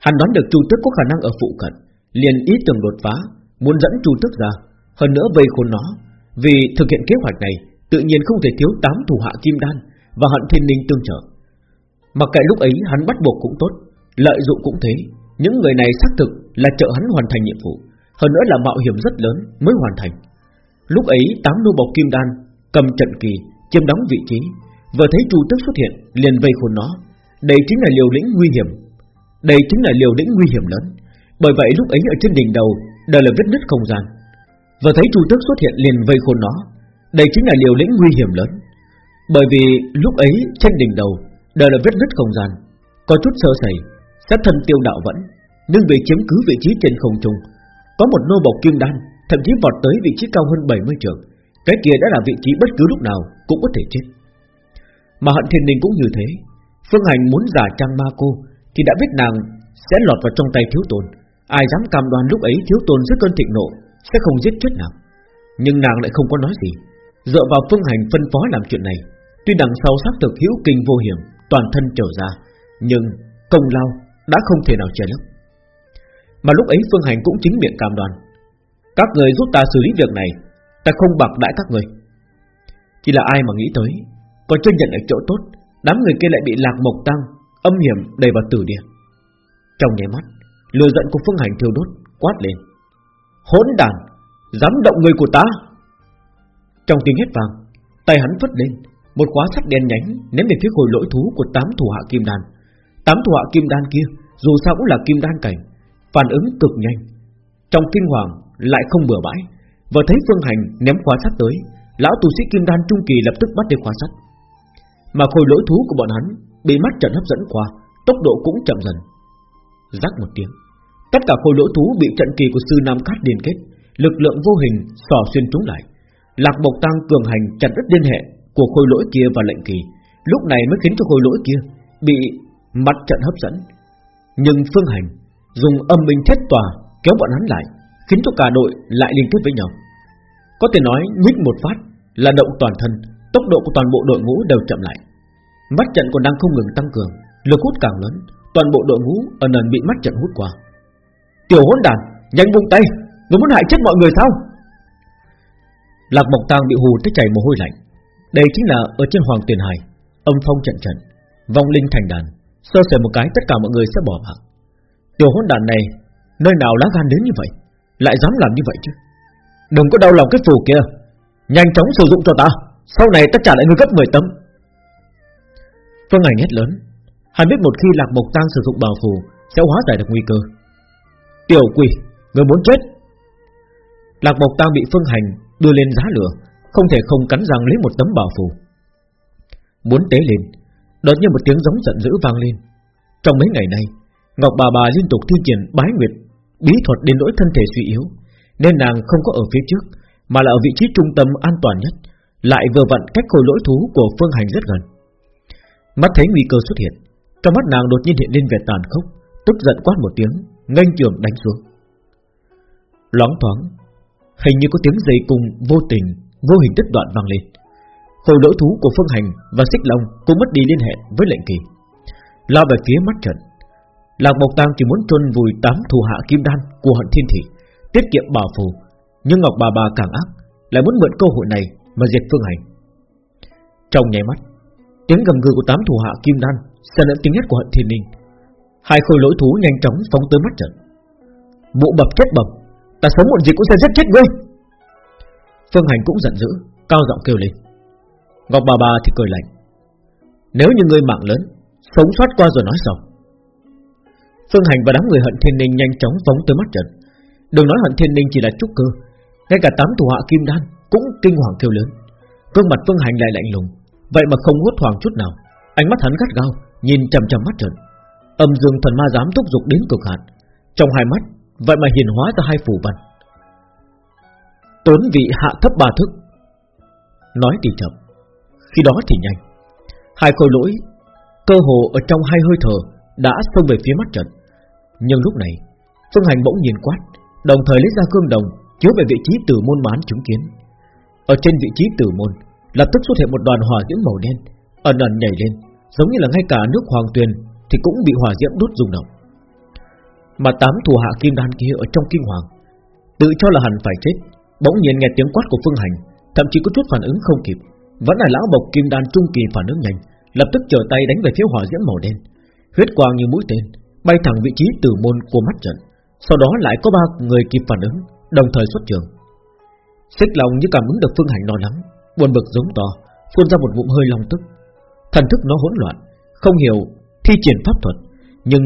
Hắn đoán được Chu Tước có khả năng ở phụ cận, liền ý tưởng đột phá, Muốn dẫn Chu Tước ra. Hơn nữa vây khốn nó, Vì thực hiện kế hoạch này, Tự nhiên không thể thiếu tám thủ hạ kim đan Và hận thiên ninh tương trợ. Mặc kệ lúc ấy hắn bắt buộc cũng tốt, Lợi dụng cũng thế. Những người này xác thực là trợ hắn hoàn thành nhiệm vụ, Hơn nữa là mạo hiểm rất lớn mới hoàn thành. Lúc ấy tám nô bộc kim đan Cầm trận kỳ, chiếm đóng vị trí, Vừa thấy chu tức xuất hiện, liền vây khốn nó. Đây chính là liều lĩnh nguy hiểm. Đây chính là liều lĩnh nguy hiểm lớn. Bởi vậy lúc ấy ở trên đỉnh đầu, Đều là vết nứt không gian. Vừa thấy chu tức xuất hiện liền vây khốn nó. Đây chính là liều lĩnh nguy hiểm lớn. Bởi vì lúc ấy trên đỉnh đầu Đều là vết nứt không gian. Có chút sơ sẩy sát thân tiêu đạo vẫn, Nhưng vì chiếm cứ vị trí trên không trung. Có một nô bộc kim đan, Thậm chí vọt tới vị trí cao hơn 70 trường Cái kia đã là vị trí bất cứ lúc nào Cũng có thể chết. Mà hận thiên ninh cũng như thế. Phương Hành muốn giả trang ma cô, Thì đã biết nàng sẽ lọt vào trong tay thiếu tôn. Ai dám cam đoan lúc ấy thiếu tôn rất cơn thịnh nộ Sẽ không giết chết nàng. Nhưng nàng lại không có nói gì. Dựa vào Phương Hành phân phó làm chuyện này, Tuy đằng sau xác thực hữu kinh vô hiểm Toàn thân trở ra, Nhưng công lao đã không thể nào che lấp. Mà lúc ấy Phương Hành cũng chính miệng cam đoan, Các người giúp ta xử lý việc này, Ta không bạc đãi các người. Chỉ là ai mà nghĩ tới, Còn chưa nhận ở chỗ tốt, Đám người kia lại bị lạc mộc tăng Âm hiểm đầy vào tử địa. Trong nháy mắt Lừa giận của Phương Hành thiêu đốt, Quát lên, Hỗn đàn, Dám động người của ta! Trong tiếng hét vang, Tay hắn phất lên một khóa sắt đen nhánh ném về phía khối lỗi thú của tám thủ hạ kim đan. Tám thủ hạ kim đan kia, Dù sao cũng là kim đan cảnh, Phản ứng cực nhanh. Trong kinh hoàng lại không bừa bãi, Vừa thấy Phương Hành ném khóa sắt tới, Lão tu sĩ kim đan trung kỳ lập tức bắt được khóa sắt. Mà khối lỗi thú của bọn hắn Bị mắt trận hấp dẫn qua, Tốc độ cũng chậm dần. Rắc một tiếng, Tất cả khối lỗ thú bị trận kỳ của sư Nam Cát liên kết, Lực lượng vô hình xò xuyên chúng lại. Lạc bộc Tăng cường hành chặt đứt liên hệ của khôi lỗi kia và lệnh kỳ, Lúc này mới khiến cho khôi lỗi kia Bị mặt trận hấp dẫn. Nhưng Phương Hành Dùng âm minh thiết tòa kéo bọn hắn lại, Khiến cho cả đội lại liên kết với nhau. Có thể nói nhích một phát Là động toàn thân, Tốc độ của toàn bộ đội ngũ đều chậm lại. Mắt trận còn đang không ngừng tăng cường, Lực hút càng lớn, Toàn bộ đội ngũ ở nền bị mắt trận hút qua. Tiểu hỗn đàn, Nhanh buông tay, Người muốn hại chết mọi người sao? Lạc Mộc Tang bị hù tới chảy mồ hôi lạnh. Đây chính là ở trên Hoàng Tiền Hải. Âm phong trận trận Vong linh thành đàn Sơ sẩy một cái tất cả mọi người sẽ bỏ mạng. Tiểu hỗn đàn này Nơi nào lá gan đến như vậy Lại dám làm như vậy chứ? Đừng có đau lòng cái phù kia. Nhanh chóng sử dụng cho ta Sau này ta trả lại ngươi gấp 10 tấm. Phương Ảnh hét lớn. Hắn biết một khi Lạc Mộc Tăng sử dụng bào phù Sẽ hóa giải được nguy cơ. Tiểu quỷ, người muốn chết. Lạc Mộc Tăng bị Phương Hành đưa lên giá lửa không thể không cắn răng lấy một tấm bảo phù. Muốn tế lên, Đột nhiên một tiếng giống giận dữ vang lên. Trong mấy ngày nay, Ngọc bà bà liên tục thi triển bái nguyệt, Bí thuật đến nỗi thân thể suy yếu, Nên nàng không có ở phía trước, Mà là ở vị trí trung tâm an toàn nhất, Lại vừa vặn cách khối lỗi thú của Phương Hành rất gần. Mắt thấy nguy cơ xuất hiện, Trong mắt nàng đột nhiên hiện lên vẻ tàn khốc, Tức giận quát một tiếng, nghênh trường đánh xuống. Loáng thoáng, Hình như có tiếng dây cùng vô tình Vô hình đứt đoạn vang lên Khôi lỗ thú của Phương Hành và Xích Long Cũng mất đi liên hệ với lệnh kỳ Lao về phía mắt trận Lạc Mộc Tăng chỉ muốn chôn vùi tám thù hạ kim đan của hận thiên thị, tiết kiệm bảo phù, nhưng Ngọc bà bà càng ác, lại muốn mượn cơ hội này mà diệt Phương Hành. Trong nháy mắt, tiếng gầm gừ của tám thù hạ kim đan xen lẫn tiếng hét của hận thiên linh, hai khối lỗi thú nhanh chóng phóng tới mắt trận. Bộ bập chết bập, ta sống muộn gì cũng sẽ giết chết ngươi. Phương Hành cũng giận dữ, cao giọng kêu lên. Ngọc bà bà thì cười lạnh. Nếu như ngươi mạng lớn, sống sót qua rồi nói sau. Phương Hành và đám người hận thiên ninh nhanh chóng phóng tới mắt trận. Đừng nói hận thiên ninh chỉ là trúc cơ, ngay cả tám thủ hạ kim đan cũng kinh hoàng kêu lớn. Cương mặt Phương Hành lại lạnh lùng, vậy mà không hốt hoảng chút nào. Ánh mắt hắn gắt gao, nhìn chằm chằm mắt trận. Âm dương thần ma dám thúc giục đến cực hạn, trong hai mắt vậy mà hiền hóa ra hai phủ văn. Tốn vị hạ thấp ba thức. Nói thì chậm, khi đó thì nhanh. Hai khối lỗi cơ hồ ở trong hai hơi thở đã xông về phía mắt trận. Nhưng lúc này Phương Hành bỗng nhìn quát Đồng thời lấy ra cương đồng Chiếu về vị trí tử môn mán chứng kiến Ở trên vị trí tử môn Lập tức xuất hiện một đoàn hỏa diễm màu đen Ẩn ẩn nhảy lên Giống như là ngay cả nước hoàng tuyền Thì cũng bị hỏa diễm đốt rung động Mà tám thủ hạ kim đan kia ở trong kinh hoàng Tự cho là hẳn phải chết Bỗng nhiên nghe tiếng quát của Phương Hành Thậm chí có chút phản ứng không kịp Vẫn là lão bộc kim đan trung kỳ phản ứng nhanh Lập tức trở tay đánh về phía hỏa diễm màu đen Huyết quang như mũi tên bay thẳng vị trí tử môn của mắt trận. Sau đó lại có ba người kịp phản ứng, đồng thời xuất trường. Xích lòng như cảm ứng được phương hành lo lắng, buồn bực giống to, phun ra một ngụm hơi long tức. Thần thức nó hỗn loạn, không hiểu thi triển pháp thuật, nhưng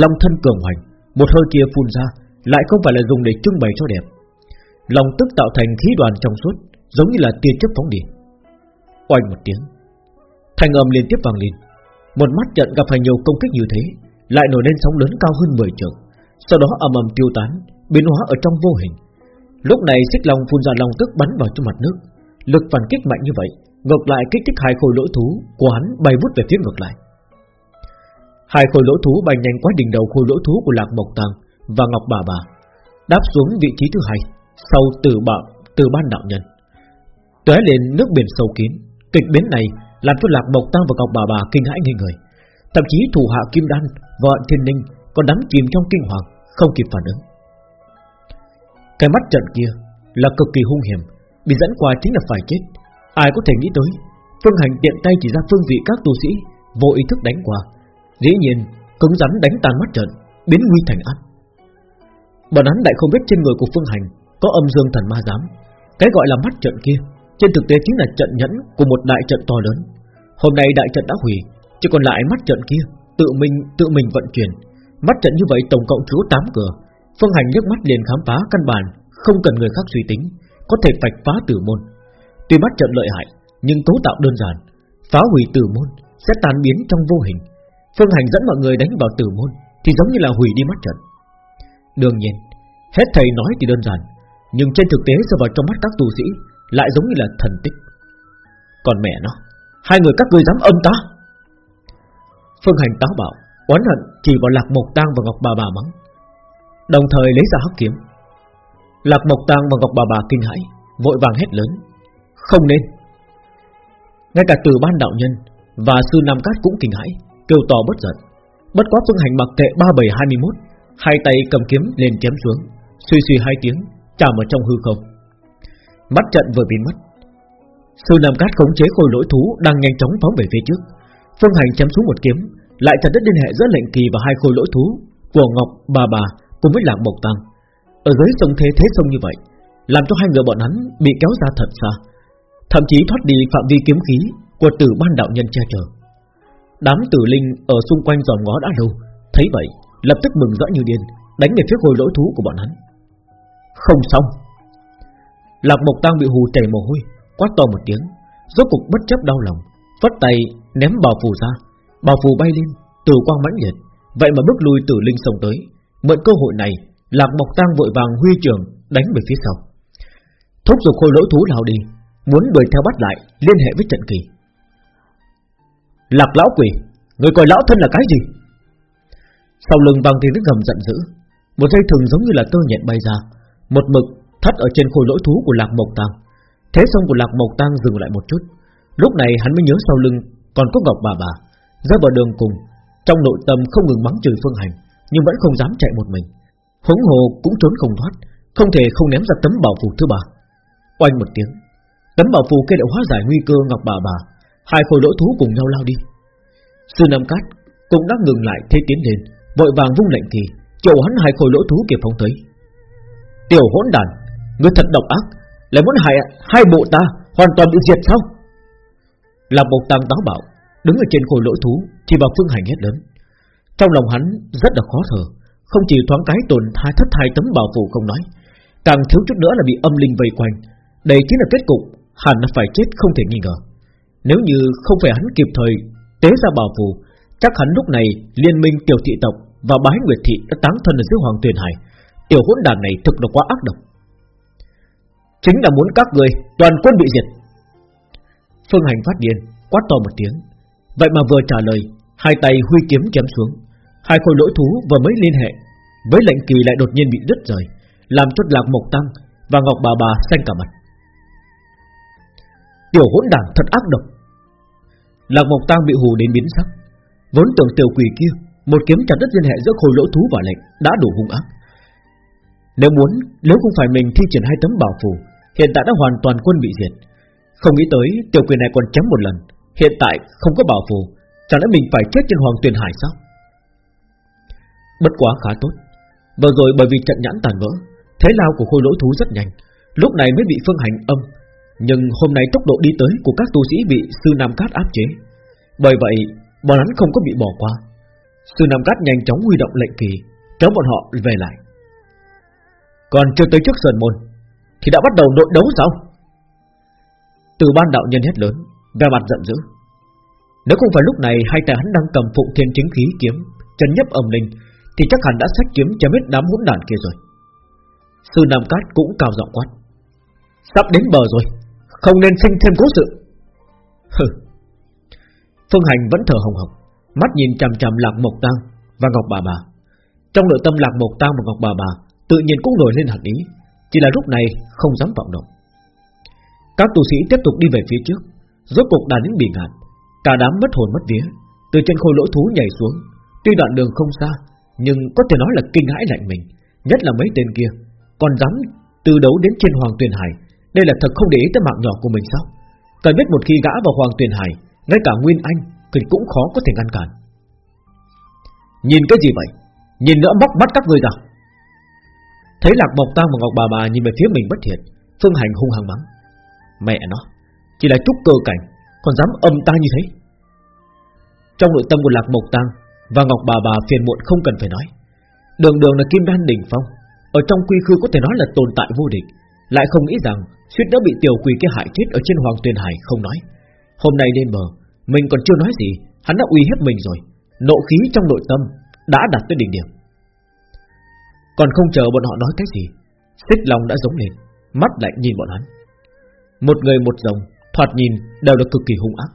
long thân cường hoành, một hơi kia phun ra lại không phải là dùng để trưng bày cho đẹp lòng tức tạo thành khí đoàn trong suốt, giống như là tia chớp phóng đi. Oanh một tiếng, thanh âm liên tiếp vang lên. Một mắt trận gặp phải nhiều công kích như thế, lại nổi lên sóng lớn cao hơn 10 trượng, sau đó ầm ầm tiêu tán, biến hóa ở trong vô hình. Lúc này xích long phun ra long tức bắn vào trong mặt nước, lực phản kích mạnh như vậy, ngược lại kích thích hai khối lỗ thú của hắn bay vút về phía ngược lại. Hai khối lỗ thú bay nhanh quá đỉnh đầu khối lỗ thú của lạc mộc tàng và ngọc bà bà, đáp xuống vị trí thứ hai sau từ bạo từ ban đạo nhân, tóe lên nước biển sâu kín. Kịch biến này làm cho lạc mộc tăng và cọc bà bà kinh hãi ngây người. Thậm chí thủ hạ Kim Đan Vợ Thiên Ninh còn đắm chìm trong kinh hoàng Không kịp phản ứng Cái mắt trận kia là cực kỳ hung hiểm Bị dẫn qua chính là phải chết Ai có thể nghĩ tới Phương Hành tiện tay chỉ ra phương vị các tu sĩ Vô ý thức đánh qua Dĩ nhiên cứng rắn đánh tan mắt trận Biến nguy thành ác Bọn hắn đại không biết trên người của Phương Hành có âm dương thần ma giám. Cái gọi là mắt trận kia, Trên thực tế chính là trận nhẫn của một đại trận to lớn. Hôm nay đại trận đã hủy, chỉ còn lại mắt trận kia, Tự mình tự mình vận chuyển. Mắt trận như vậy tổng cộng chứa 8 cửa. Phương Hành nhấc mắt liền khám phá căn bản, Không cần người khác suy tính, Có thể vạch phá tử môn. Tuy mắt trận lợi hại, Nhưng cấu tạo đơn giản, Phá hủy tử môn sẽ tan biến trong vô hình. Phương Hành dẫn mọi người đánh vào tử môn, Thì giống như là hủy đi mắt trận. Đương nhiên, Hết thầy nói thì đơn giản nhưng trên thực tế rơi vào trong mắt các tu sĩ, Lại giống như là thần tích. Còn mẹ nó, Hai người các ngươi dám âm ta? Phương Hành táo bạo, Oán hận chỉ vào Lạc Mộc Tang và Ngọc Bà Bà mắng. Đồng thời lấy ra hắc kiếm. Lạc Mộc Tang và Ngọc Bà Bà kinh hãi, Vội vàng hét lớn. Không nên. Ngay cả từ ban đạo nhân Và sư Nam Cát cũng kinh hãi, Kêu to bất giận. Bất quá phương hành mặc kệ 3721 Hai tay cầm kiếm lên chém xuống, Suy suy hai tiếng chạm ở trong hư không. Mắt trận vừa biến mất. Sư Nam Cát khống chế khôi lỗi thú Đang nhanh chóng phóng về phía trước. Phương hành chém xuống một kiếm, Lại chặt đứt liên hệ giữa lệnh kỳ và hai khôi lỗi thú Của Ngọc Bà Bà cùng với Lạc bộc Tăng Ở dưới sông thế thế sông như vậy, Làm cho hai người bọn hắn bị kéo ra thật xa, Thậm chí thoát đi phạm vi kiếm khí Của tử ban đạo nhân che chở. Đám tử linh ở xung quanh giòm ngó đã lâu, Thấy vậy, lập tức mừng rỡ như điên, Đánh về phía khôi lỗi thú của bọn hắn. Không xong. Lạc Mộc Tăng bị hù chảy mồ hôi, Quát to một tiếng, Rốt cục bất chấp đau lòng Phất tay ném bào phù ra. Bào phù bay lên từ quang mãnh liệt. Vậy mà bước lui tử linh sông tới, Mượn cơ hội này, Lạc Mộc Tăng vội vàng huy trường, đánh về phía sau. Thúc giục khôi lỗi thú lao đi, Muốn đuổi theo bắt lại, Liên hệ với trận kỳ. Lạc lão quỷ, Người coi lão thân là cái gì? Sau lưng vang tiếng nước gầm giận dữ, Một dây thừng giống như là tơ nhện bay ra một mực thắt ở trên khôi lỗi thú của Lạc Mộc Tăng Thế xong của Lạc Mộc Tăng dừng lại một chút. Lúc này hắn mới nhớ sau lưng Còn có Ngọc bà bà. Ra vào đường cùng, Trong nội tâm không ngừng mắng chửi phương hành, Nhưng vẫn không dám chạy một mình. Hống hồ cũng trốn không thoát, Không thể không ném ra tấm bảo phù thứ ba. Oanh một tiếng, Tấm bảo phù kia đã hóa giải nguy cơ Ngọc bà bà. Hai khối lỗ thú cùng nhau lao đi. Sư Nam Cát cũng đã ngừng lại thế tiến lên, Vội vàng vung lệnh kỳ chỗ hắn hai khối lỗ thú kịp phóng tới. Tiểu hỗn đàn. Ngươi thật độc ác, Lại muốn hại hai bộ ta, Hoàn toàn bị diệt sao? Làm một tăng táo bạo, Đứng ở trên khối lỗ thú, Chỉ vào phương hành hết lớn. Trong lòng hắn rất là khó thở, Không chỉ thoáng cái tồn hai thất hai tấm bảo phủ không nói, Càng thiếu chút nữa là bị âm linh vây quanh. Đây chính là kết cục, Hẳn là phải chết không thể nghi ngờ. Nếu như không phải hắn kịp thời Tế ra bảo phù Chắc hắn lúc này liên minh tiểu thị tộc Và bái nguyệt thị đã táng thân ở dưới hoàng tuyền hải Tiểu hỗn đàn này thực là quá ác độc. Chính là muốn các người Toàn quân bị diệt. Phương hành phát điên, Quát to một tiếng. Vậy mà vừa trả lời, Hai tay huy kiếm chém xuống. Hai khối lỗi thú vừa mới liên hệ, Với lệnh kỳ lại đột nhiên bị đứt rời, Làm cho lạc mộc tăng Và ngọc bà bà xanh cả mặt. Tiểu hỗn đàn thật ác độc. Lạc Mộc Tăng bị hù đến biến sắc. Vốn tưởng tiểu quỷ kia, Một kiếm chặt đứt liên hệ giữa khối lỗ thú và lệnh Đã đủ hung ác. Nếu muốn, nếu không phải mình thi triển hai tấm bảo phù Hiện tại đã hoàn toàn quân bị diệt. Không nghĩ tới tiểu quỷ này còn chấm một lần, Hiện tại không có bảo phù Chẳng lẽ mình phải chết trên hoàng tuyền hải sao? Bất quá khá tốt. Vừa rồi bởi vì trận nhãn tàn vỡ, Thế lao của khôi lỗ thú rất nhanh, Lúc này mới bị phương hành âm. Nhưng hôm nay tốc độ đi tới của các tu sĩ bị Sư Nam Cát áp chế. Bởi vậy, bọn hắn không có bị bỏ qua. Sư Nam Cát nhanh chóng huy động lệnh kỳ, Kéo bọn họ về lại. Còn chưa tới trước sơn môn, Thì đã bắt đầu nội đấu sao? Từ ban đạo nhân hết lớn Về mặt giận dữ. Nếu không phải lúc này hai tay hắn đang cầm phụ thiên chính khí kiếm, Chân nhấp âm linh, Thì chắc hẳn đã sách kiếm chém hết đám hỗn đàn kia rồi. Sư Nam Cát cũng cao giọng quát. Sắp đến bờ rồi, không nên sinh thêm cố sự. Hừ. Phương Hành vẫn thở hồng hộc, Mắt nhìn chằm chằm Lạc Mộc Tăng Và Ngọc Bà Bà. Trong nội tâm Lạc Mộc Tăng và Ngọc Bà Bà Tự nhiên cũng nổi lên hẳn ý. Chỉ là lúc này không dám vọng động. Các tu sĩ tiếp tục đi về phía trước. Rốt cục đàn đến bị ngạn Cả đám mất hồn mất vía. Từ trên khôi lỗ thú nhảy xuống. Tuy đoạn đường không xa, Nhưng có thể nói là kinh hãi lạnh mình, Nhất là mấy tên kia. Còn dám từ đấu đến trên Hoàng Tuyền Hải, đây là thật không để ý tới mạng nhỏ của mình sao? Cần biết một khi gã vào Hoàng Tuyền Hải, Ngay cả Nguyên Anh Thì cũng khó có thể ngăn cản. Nhìn cái gì vậy? Nhìn nữa móc bắt các người ra. Thấy Lạc Mộc Tăng và Ngọc Bà Bà Nhìn về phía mình bất thiện Phương Hành hung hăng mắng. Mẹ nó Chỉ là chút cơ cảnh Còn dám âm ta như thế. Trong nội tâm của Lạc Mộc Tăng Và Ngọc Bà Bà phiền muộn không cần phải nói. Đường đường là Kim Đan Đỉnh Phong Ở trong quy khư có thể nói là tồn tại vô địch. Lại không nghĩ rằng suýt đã bị tiểu quỷ kia hại chết ở trên Hoàng Tuyền Hải không nói. Hôm nay lên bờ, mình còn chưa nói gì, hắn đã uy hiếp mình rồi. Nộ khí trong nội tâm Đã đạt tới đỉnh điểm. Còn không chờ bọn họ nói cái gì, Xích Long đã giống lên, Mắt lại nhìn bọn hắn. Một người một rồng, Thoạt nhìn đều là cực kỳ hung ác.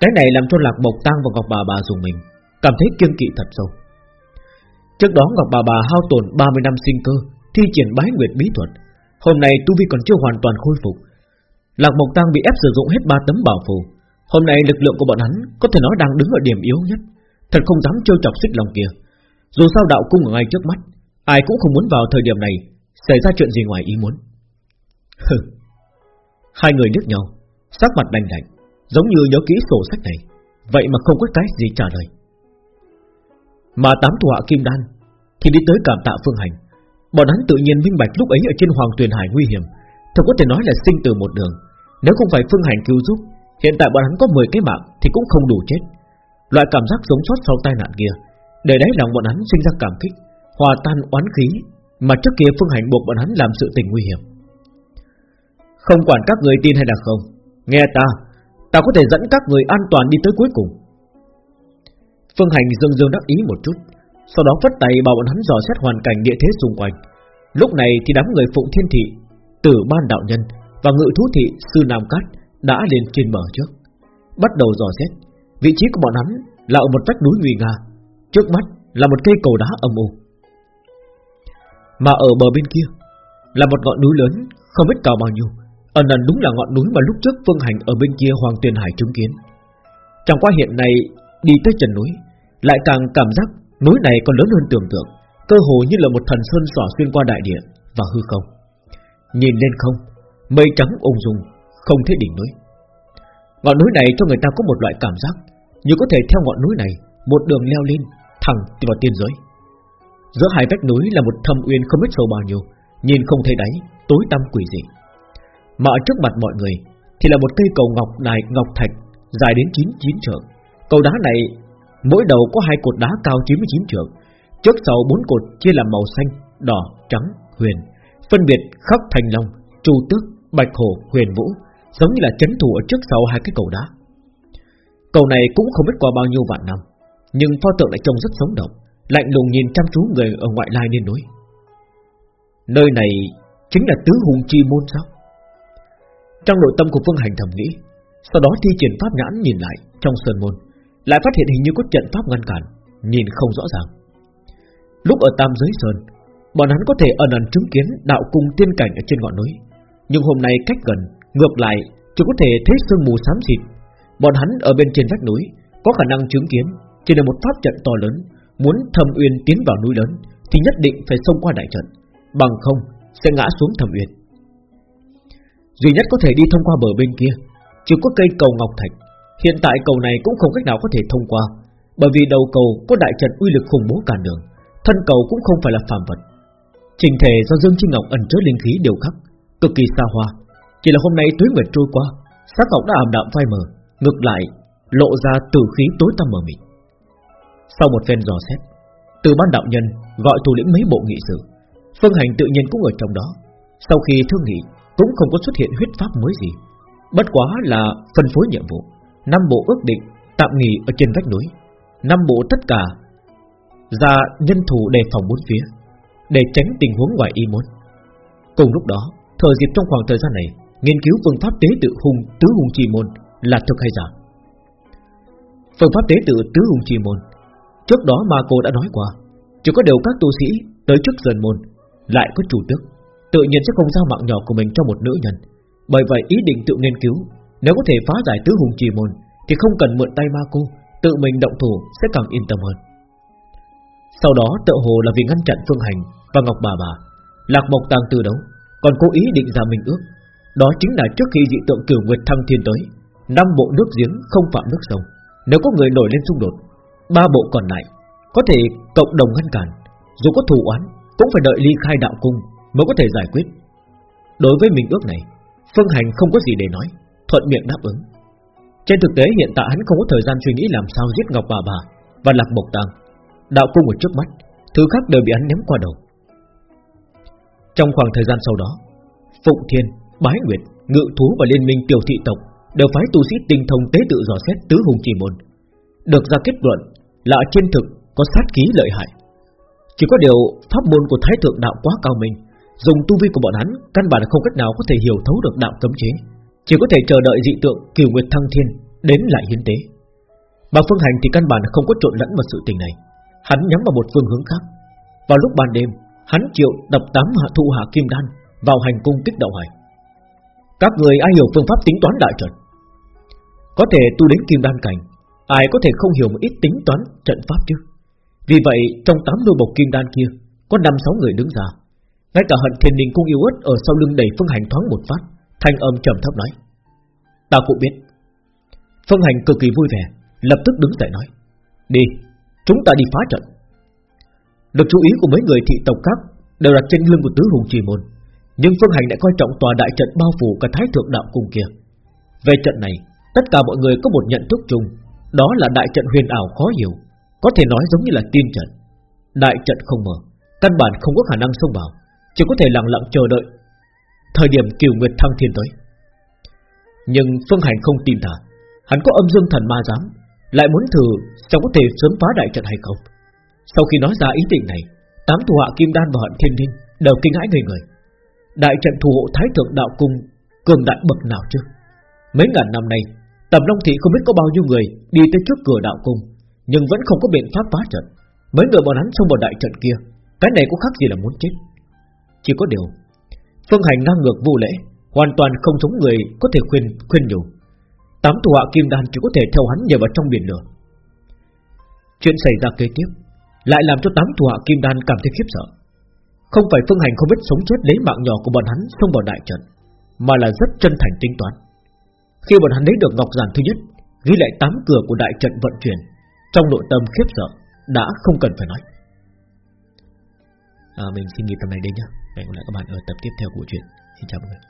Cái này làm cho Lạc Mộc Tăng và Ngọc Bà Bà dùng mình, Cảm thấy kiêng kỵ thật sâu. Trước đó Ngọc Bà Bà hao tổn 30 năm sinh cơ, Thi triển bái nguyệt bí thuật. Hôm nay Tu Vi còn chưa hoàn toàn khôi phục. Lạc Mộc Tăng bị ép sử dụng hết ba tấm bảo phù. Hôm nay lực lượng của bọn hắn Có thể nói đang đứng ở điểm yếu nhất. Thật không dám trêu chọc xích lòng kia. Dù sao đạo cung ở ngay trước mắt Ai cũng không muốn vào thời điểm này Xảy ra chuyện gì ngoài ý muốn. Hai người liếc nhau, Sắc mặt đành đành Giống như nhớ kỹ sổ sách này, Vậy mà không có cái gì trả lời. Mà tám thủ hạ kim đan Thì đi tới cảm tạ phương hành. Bọn hắn tự nhiên minh bạch lúc ấy ở trên Hoàng Tuyền Hải nguy hiểm, Thật có thể nói là sinh từ một đường. Nếu không phải phương hành cứu giúp, Hiện tại bọn hắn có 10 cái mạng Thì cũng không đủ chết. Loại cảm giác sống sót sau tai nạn kia, Để đấy lòng bọn hắn sinh ra cảm kích. Hòa tan oán khí, Mà trước kia phương hành buộc bọn hắn làm sự tình nguy hiểm. Không quản các người tin hay là không, Nghe ta Ta có thể dẫn các người an toàn đi tới cuối cùng. Phương hành dương dương đắc ý một chút, Sau đó phất tay bảo bọn hắn dò xét hoàn cảnh địa thế xung quanh. Lúc này thì đám người Phụng Thiên Thị, Tử Ban Đạo Nhân Và Ngự Thú Thị, Sư Nam Cát Đã lên trên bờ trước, Bắt đầu dò xét. Vị trí của bọn hắn là ở một vách núi nguy nga, Trước mắt là một cây cầu đá âm u. Mà ở bờ bên kia, Là một ngọn núi lớn, Không biết cao bao nhiêu. Ẩn ẩn đúng là ngọn núi mà lúc trước Phương Hành ở bên kia Hoàng Tuyền Hải chứng kiến. Chẳng qua hiện nay, Đi tới chân núi, Lại càng cảm giác núi này còn lớn hơn tưởng tượng, Cơ hồ như là một thần sơn sỏ xuyên qua đại địa Và hư không. Nhìn lên không, Mây trắng ung dung, Không thấy đỉnh núi. Ngọn núi này cho người ta có một loại cảm giác, Như có thể theo ngọn núi này, Một đường leo lên, thẳng vào tiên giới. Giữa hai vách núi là một thâm uyên không biết sâu bao nhiêu Nhìn không thấy đáy Tối tăm quỷ dị. Mà ở trước mặt mọi người Thì là một cây cầu ngọc đài ngọc thạch Dài đến 99 trượng. Cầu đá này mỗi đầu có hai cột đá cao 99 trượng. Trước sau bốn cột chia làm màu xanh, đỏ, trắng, huyền Phân biệt khắc thành long, chu tước, bạch hổ, huyền vũ Giống như là chấn thủ ở trước sau hai cái cầu đá. Cầu này cũng không biết qua bao nhiêu vạn năm Nhưng pho tượng lại trông rất sống động. Lạnh lùng nhìn chăm chú người ở ngoại lai nên núi. Nơi này chính là tứ hùng chi môn sao? Trong nội tâm của Phương Hành thầm nghĩ, Sau đó thi triển pháp nhãn nhìn lại Trong sơn môn, Lại phát hiện hình như có trận pháp ngăn cản, Nhìn không rõ ràng. Lúc ở Tam Giới Sơn, Bọn hắn có thể ẩn ẩn chứng kiến đạo cung tiên cảnh ở trên ngọn núi. Nhưng hôm nay cách gần, Ngược lại, chỉ có thể thấy sương mù xám xịt. Bọn hắn ở bên trên vách núi, Có khả năng chứng kiến, Chỉ là một pháp trận to lớn Muốn thâm uyên tiến vào núi lớn, Thì nhất định phải xông qua đại trận, Bằng không sẽ ngã xuống thâm uyên. Duy nhất có thể đi thông qua bờ bên kia, Chỉ có cây cầu ngọc thạch. Hiện tại cầu này cũng không cách nào có thể thông qua, Bởi vì đầu cầu có đại trận uy lực khủng bố cản đường, Thân cầu cũng không phải là phàm vật. Trình thể do Dương Trinh Ngọc ẩn chứa linh khí đều khắc, Cực kỳ xa hoa. Chỉ là hôm nay tuế nguyệt trôi qua, Sắc ngọc đã ảm đạm phai mờ, Ngược lại lộ ra tử khí tối tăm mờ mịt. Sau một phen dò xét, Từ ban đạo nhân gọi thủ lĩnh mấy bộ nghị sự. Phương hành tự nhiên cũng ở trong đó. Sau khi thương nghị, Cũng không có xuất hiện huyết pháp mới gì. Bất quá là phân phối nhiệm vụ. Năm bộ ước định tạm nghỉ ở trên vách núi. Năm bộ tất cả ra nhân thủ đề phòng bốn phía, để tránh tình huống ngoài ý muốn. Cùng lúc đó thời dịp trong khoảng thời gian này, nghiên cứu phương pháp tế tự hùng tứ hùng chi môn là thực hay giả. Phương pháp tế tự tứ hùng chi môn trước đó mà cô đã nói qua, chỉ có điều các tu sĩ tới trước dần môn lại có chủ tước, tự nhiên sẽ không giao mạng nhỏ của mình cho một nữ nhân. Bởi vậy ý định tự nghiên cứu, nếu có thể phá giải tứ hùng trì môn thì không cần mượn tay ma cô, tự mình động thủ sẽ càng yên tâm hơn. Sau đó tự hồ là vì ngăn chặn Phương Hành và Ngọc Bà Bà, Lạc Mộc Tàng từ đấu, còn cố ý định ra mình ước đó chính là trước khi dị tượng cửu nguyệt thăng thiên tới năm bộ nước giếng không phạm nước sông Nếu có người nổi lên xung đột ba bộ còn lại Có thể cộng đồng ngăn cản Dù có thù oán Cũng phải đợi ly khai đạo cung Mới có thể giải quyết. Đối với mình ước này Phương Hành không có gì để nói Thuận miệng đáp ứng. Trên thực tế hiện tại hắn không có thời gian suy nghĩ làm sao giết Ngọc Bà Bà Và Lạc Mộc Tàng. Đạo cung ở trước mắt Thứ khác đều bị hắn ném qua đầu. Trong khoảng thời gian sau đó Phụng Thiên Bái Nguyệt, Ngự Thú và Liên minh tiểu thị tộc đều phái tu sĩ tinh thông tế tự dò xét tứ hùng chỉ môn. Được ra kết luận là trên thực, có sát khí lợi hại. Chỉ có điều pháp môn của Thái Thượng Đạo quá cao minh, Dùng tu vi của bọn hắn Căn bản là không cách nào có thể hiểu thấu được đạo cấm chế. Chỉ có thể chờ đợi dị tượng Kiều Nguyệt Thăng Thiên Đến lại hiến tế. Bà Phương Hành thì căn bản không có trộn lẫn vào sự tình này. Hắn nhắm vào một phương hướng khác. Vào lúc ban đêm, Hắn triệu đập tám hạ thu hạ kim đan Vào hành cung kích đạo hải Các người ai hiểu phương pháp tính toán đại trận? Có thể tu đến kim đan cảnh Ai có thể không hiểu một ít tính toán trận pháp chứ? Vì vậy, trong tám đôi bộc kim đan kia, Có năm sáu người đứng ra. Ngay cả hận thiên đình cung yêu ớt Ở sau lưng đầy phương hành thoáng một phát, Thanh âm trầm thấp nói. Ta cũng biết. Phương hành cực kỳ vui vẻ, Lập tức đứng dậy nói. Đi, Chúng ta đi phá trận. Được chú ý của mấy người thị tộc khác Đều đặt trên lưng của tứ hùng trì môn. Nhưng Phương Hành lại coi trọng tòa đại trận bao phủ cả thái thượng đạo cung kia. Về trận này, Tất cả mọi người có một nhận thức chung. Đó là đại trận huyền ảo khó hiểu, Có thể nói giống như là tiên trận. Đại trận không mở, Căn bản không có khả năng xông vào, Chỉ có thể lặng lặng chờ đợi. Thời điểm kiều nguyệt thăng thiên tới. Nhưng Phương Hành không tin thả Hắn có âm dương thần ma giám lại muốn thử Xem có thể sớm phá đại trận hay không. Sau khi nói ra ý định này, Tám thủ hạ Kim Đan và Hận Thiên ninh Đều kinh hãi người người. Đại trận thủ hộ Thái Thượng Đạo Cung Cường đại bậc nào chứ? Mấy ngàn năm nay Tầm Long Thị không biết có bao nhiêu người Đi tới trước cửa Đạo Cung, Nhưng vẫn không có biện pháp phá trận. Mấy người bọn hắn xông vào đại trận kia, Cái này cũng khác gì là muốn chết. Chỉ có điều, Phương Hành ngang ngược vô lễ, Hoàn toàn không giống người có thể khuyên khuyên nhủ. Tám thủ hạ kim đan chỉ có thể theo hắn nhảy vào trong biển lửa. Chuyện xảy ra kế tiếp Lại làm cho tám thủ hạ kim đan cảm thấy khiếp sợ. Không phải phương hành không biết sống chết lấy mạng nhỏ của bọn hắn xông vào đại trận, Mà là rất chân thành tính toán. Khi bọn hắn lấy được ngọc giản thứ nhất Ghi lại tám cửa của đại trận vận chuyển Trong nội tâm khiếp sợ Đã không cần phải nói. À, Mình xin nghỉ tập này đây nhé Hẹn gặp lại các bạn ở tập tiếp theo của chuyện. Xin chào mọi người.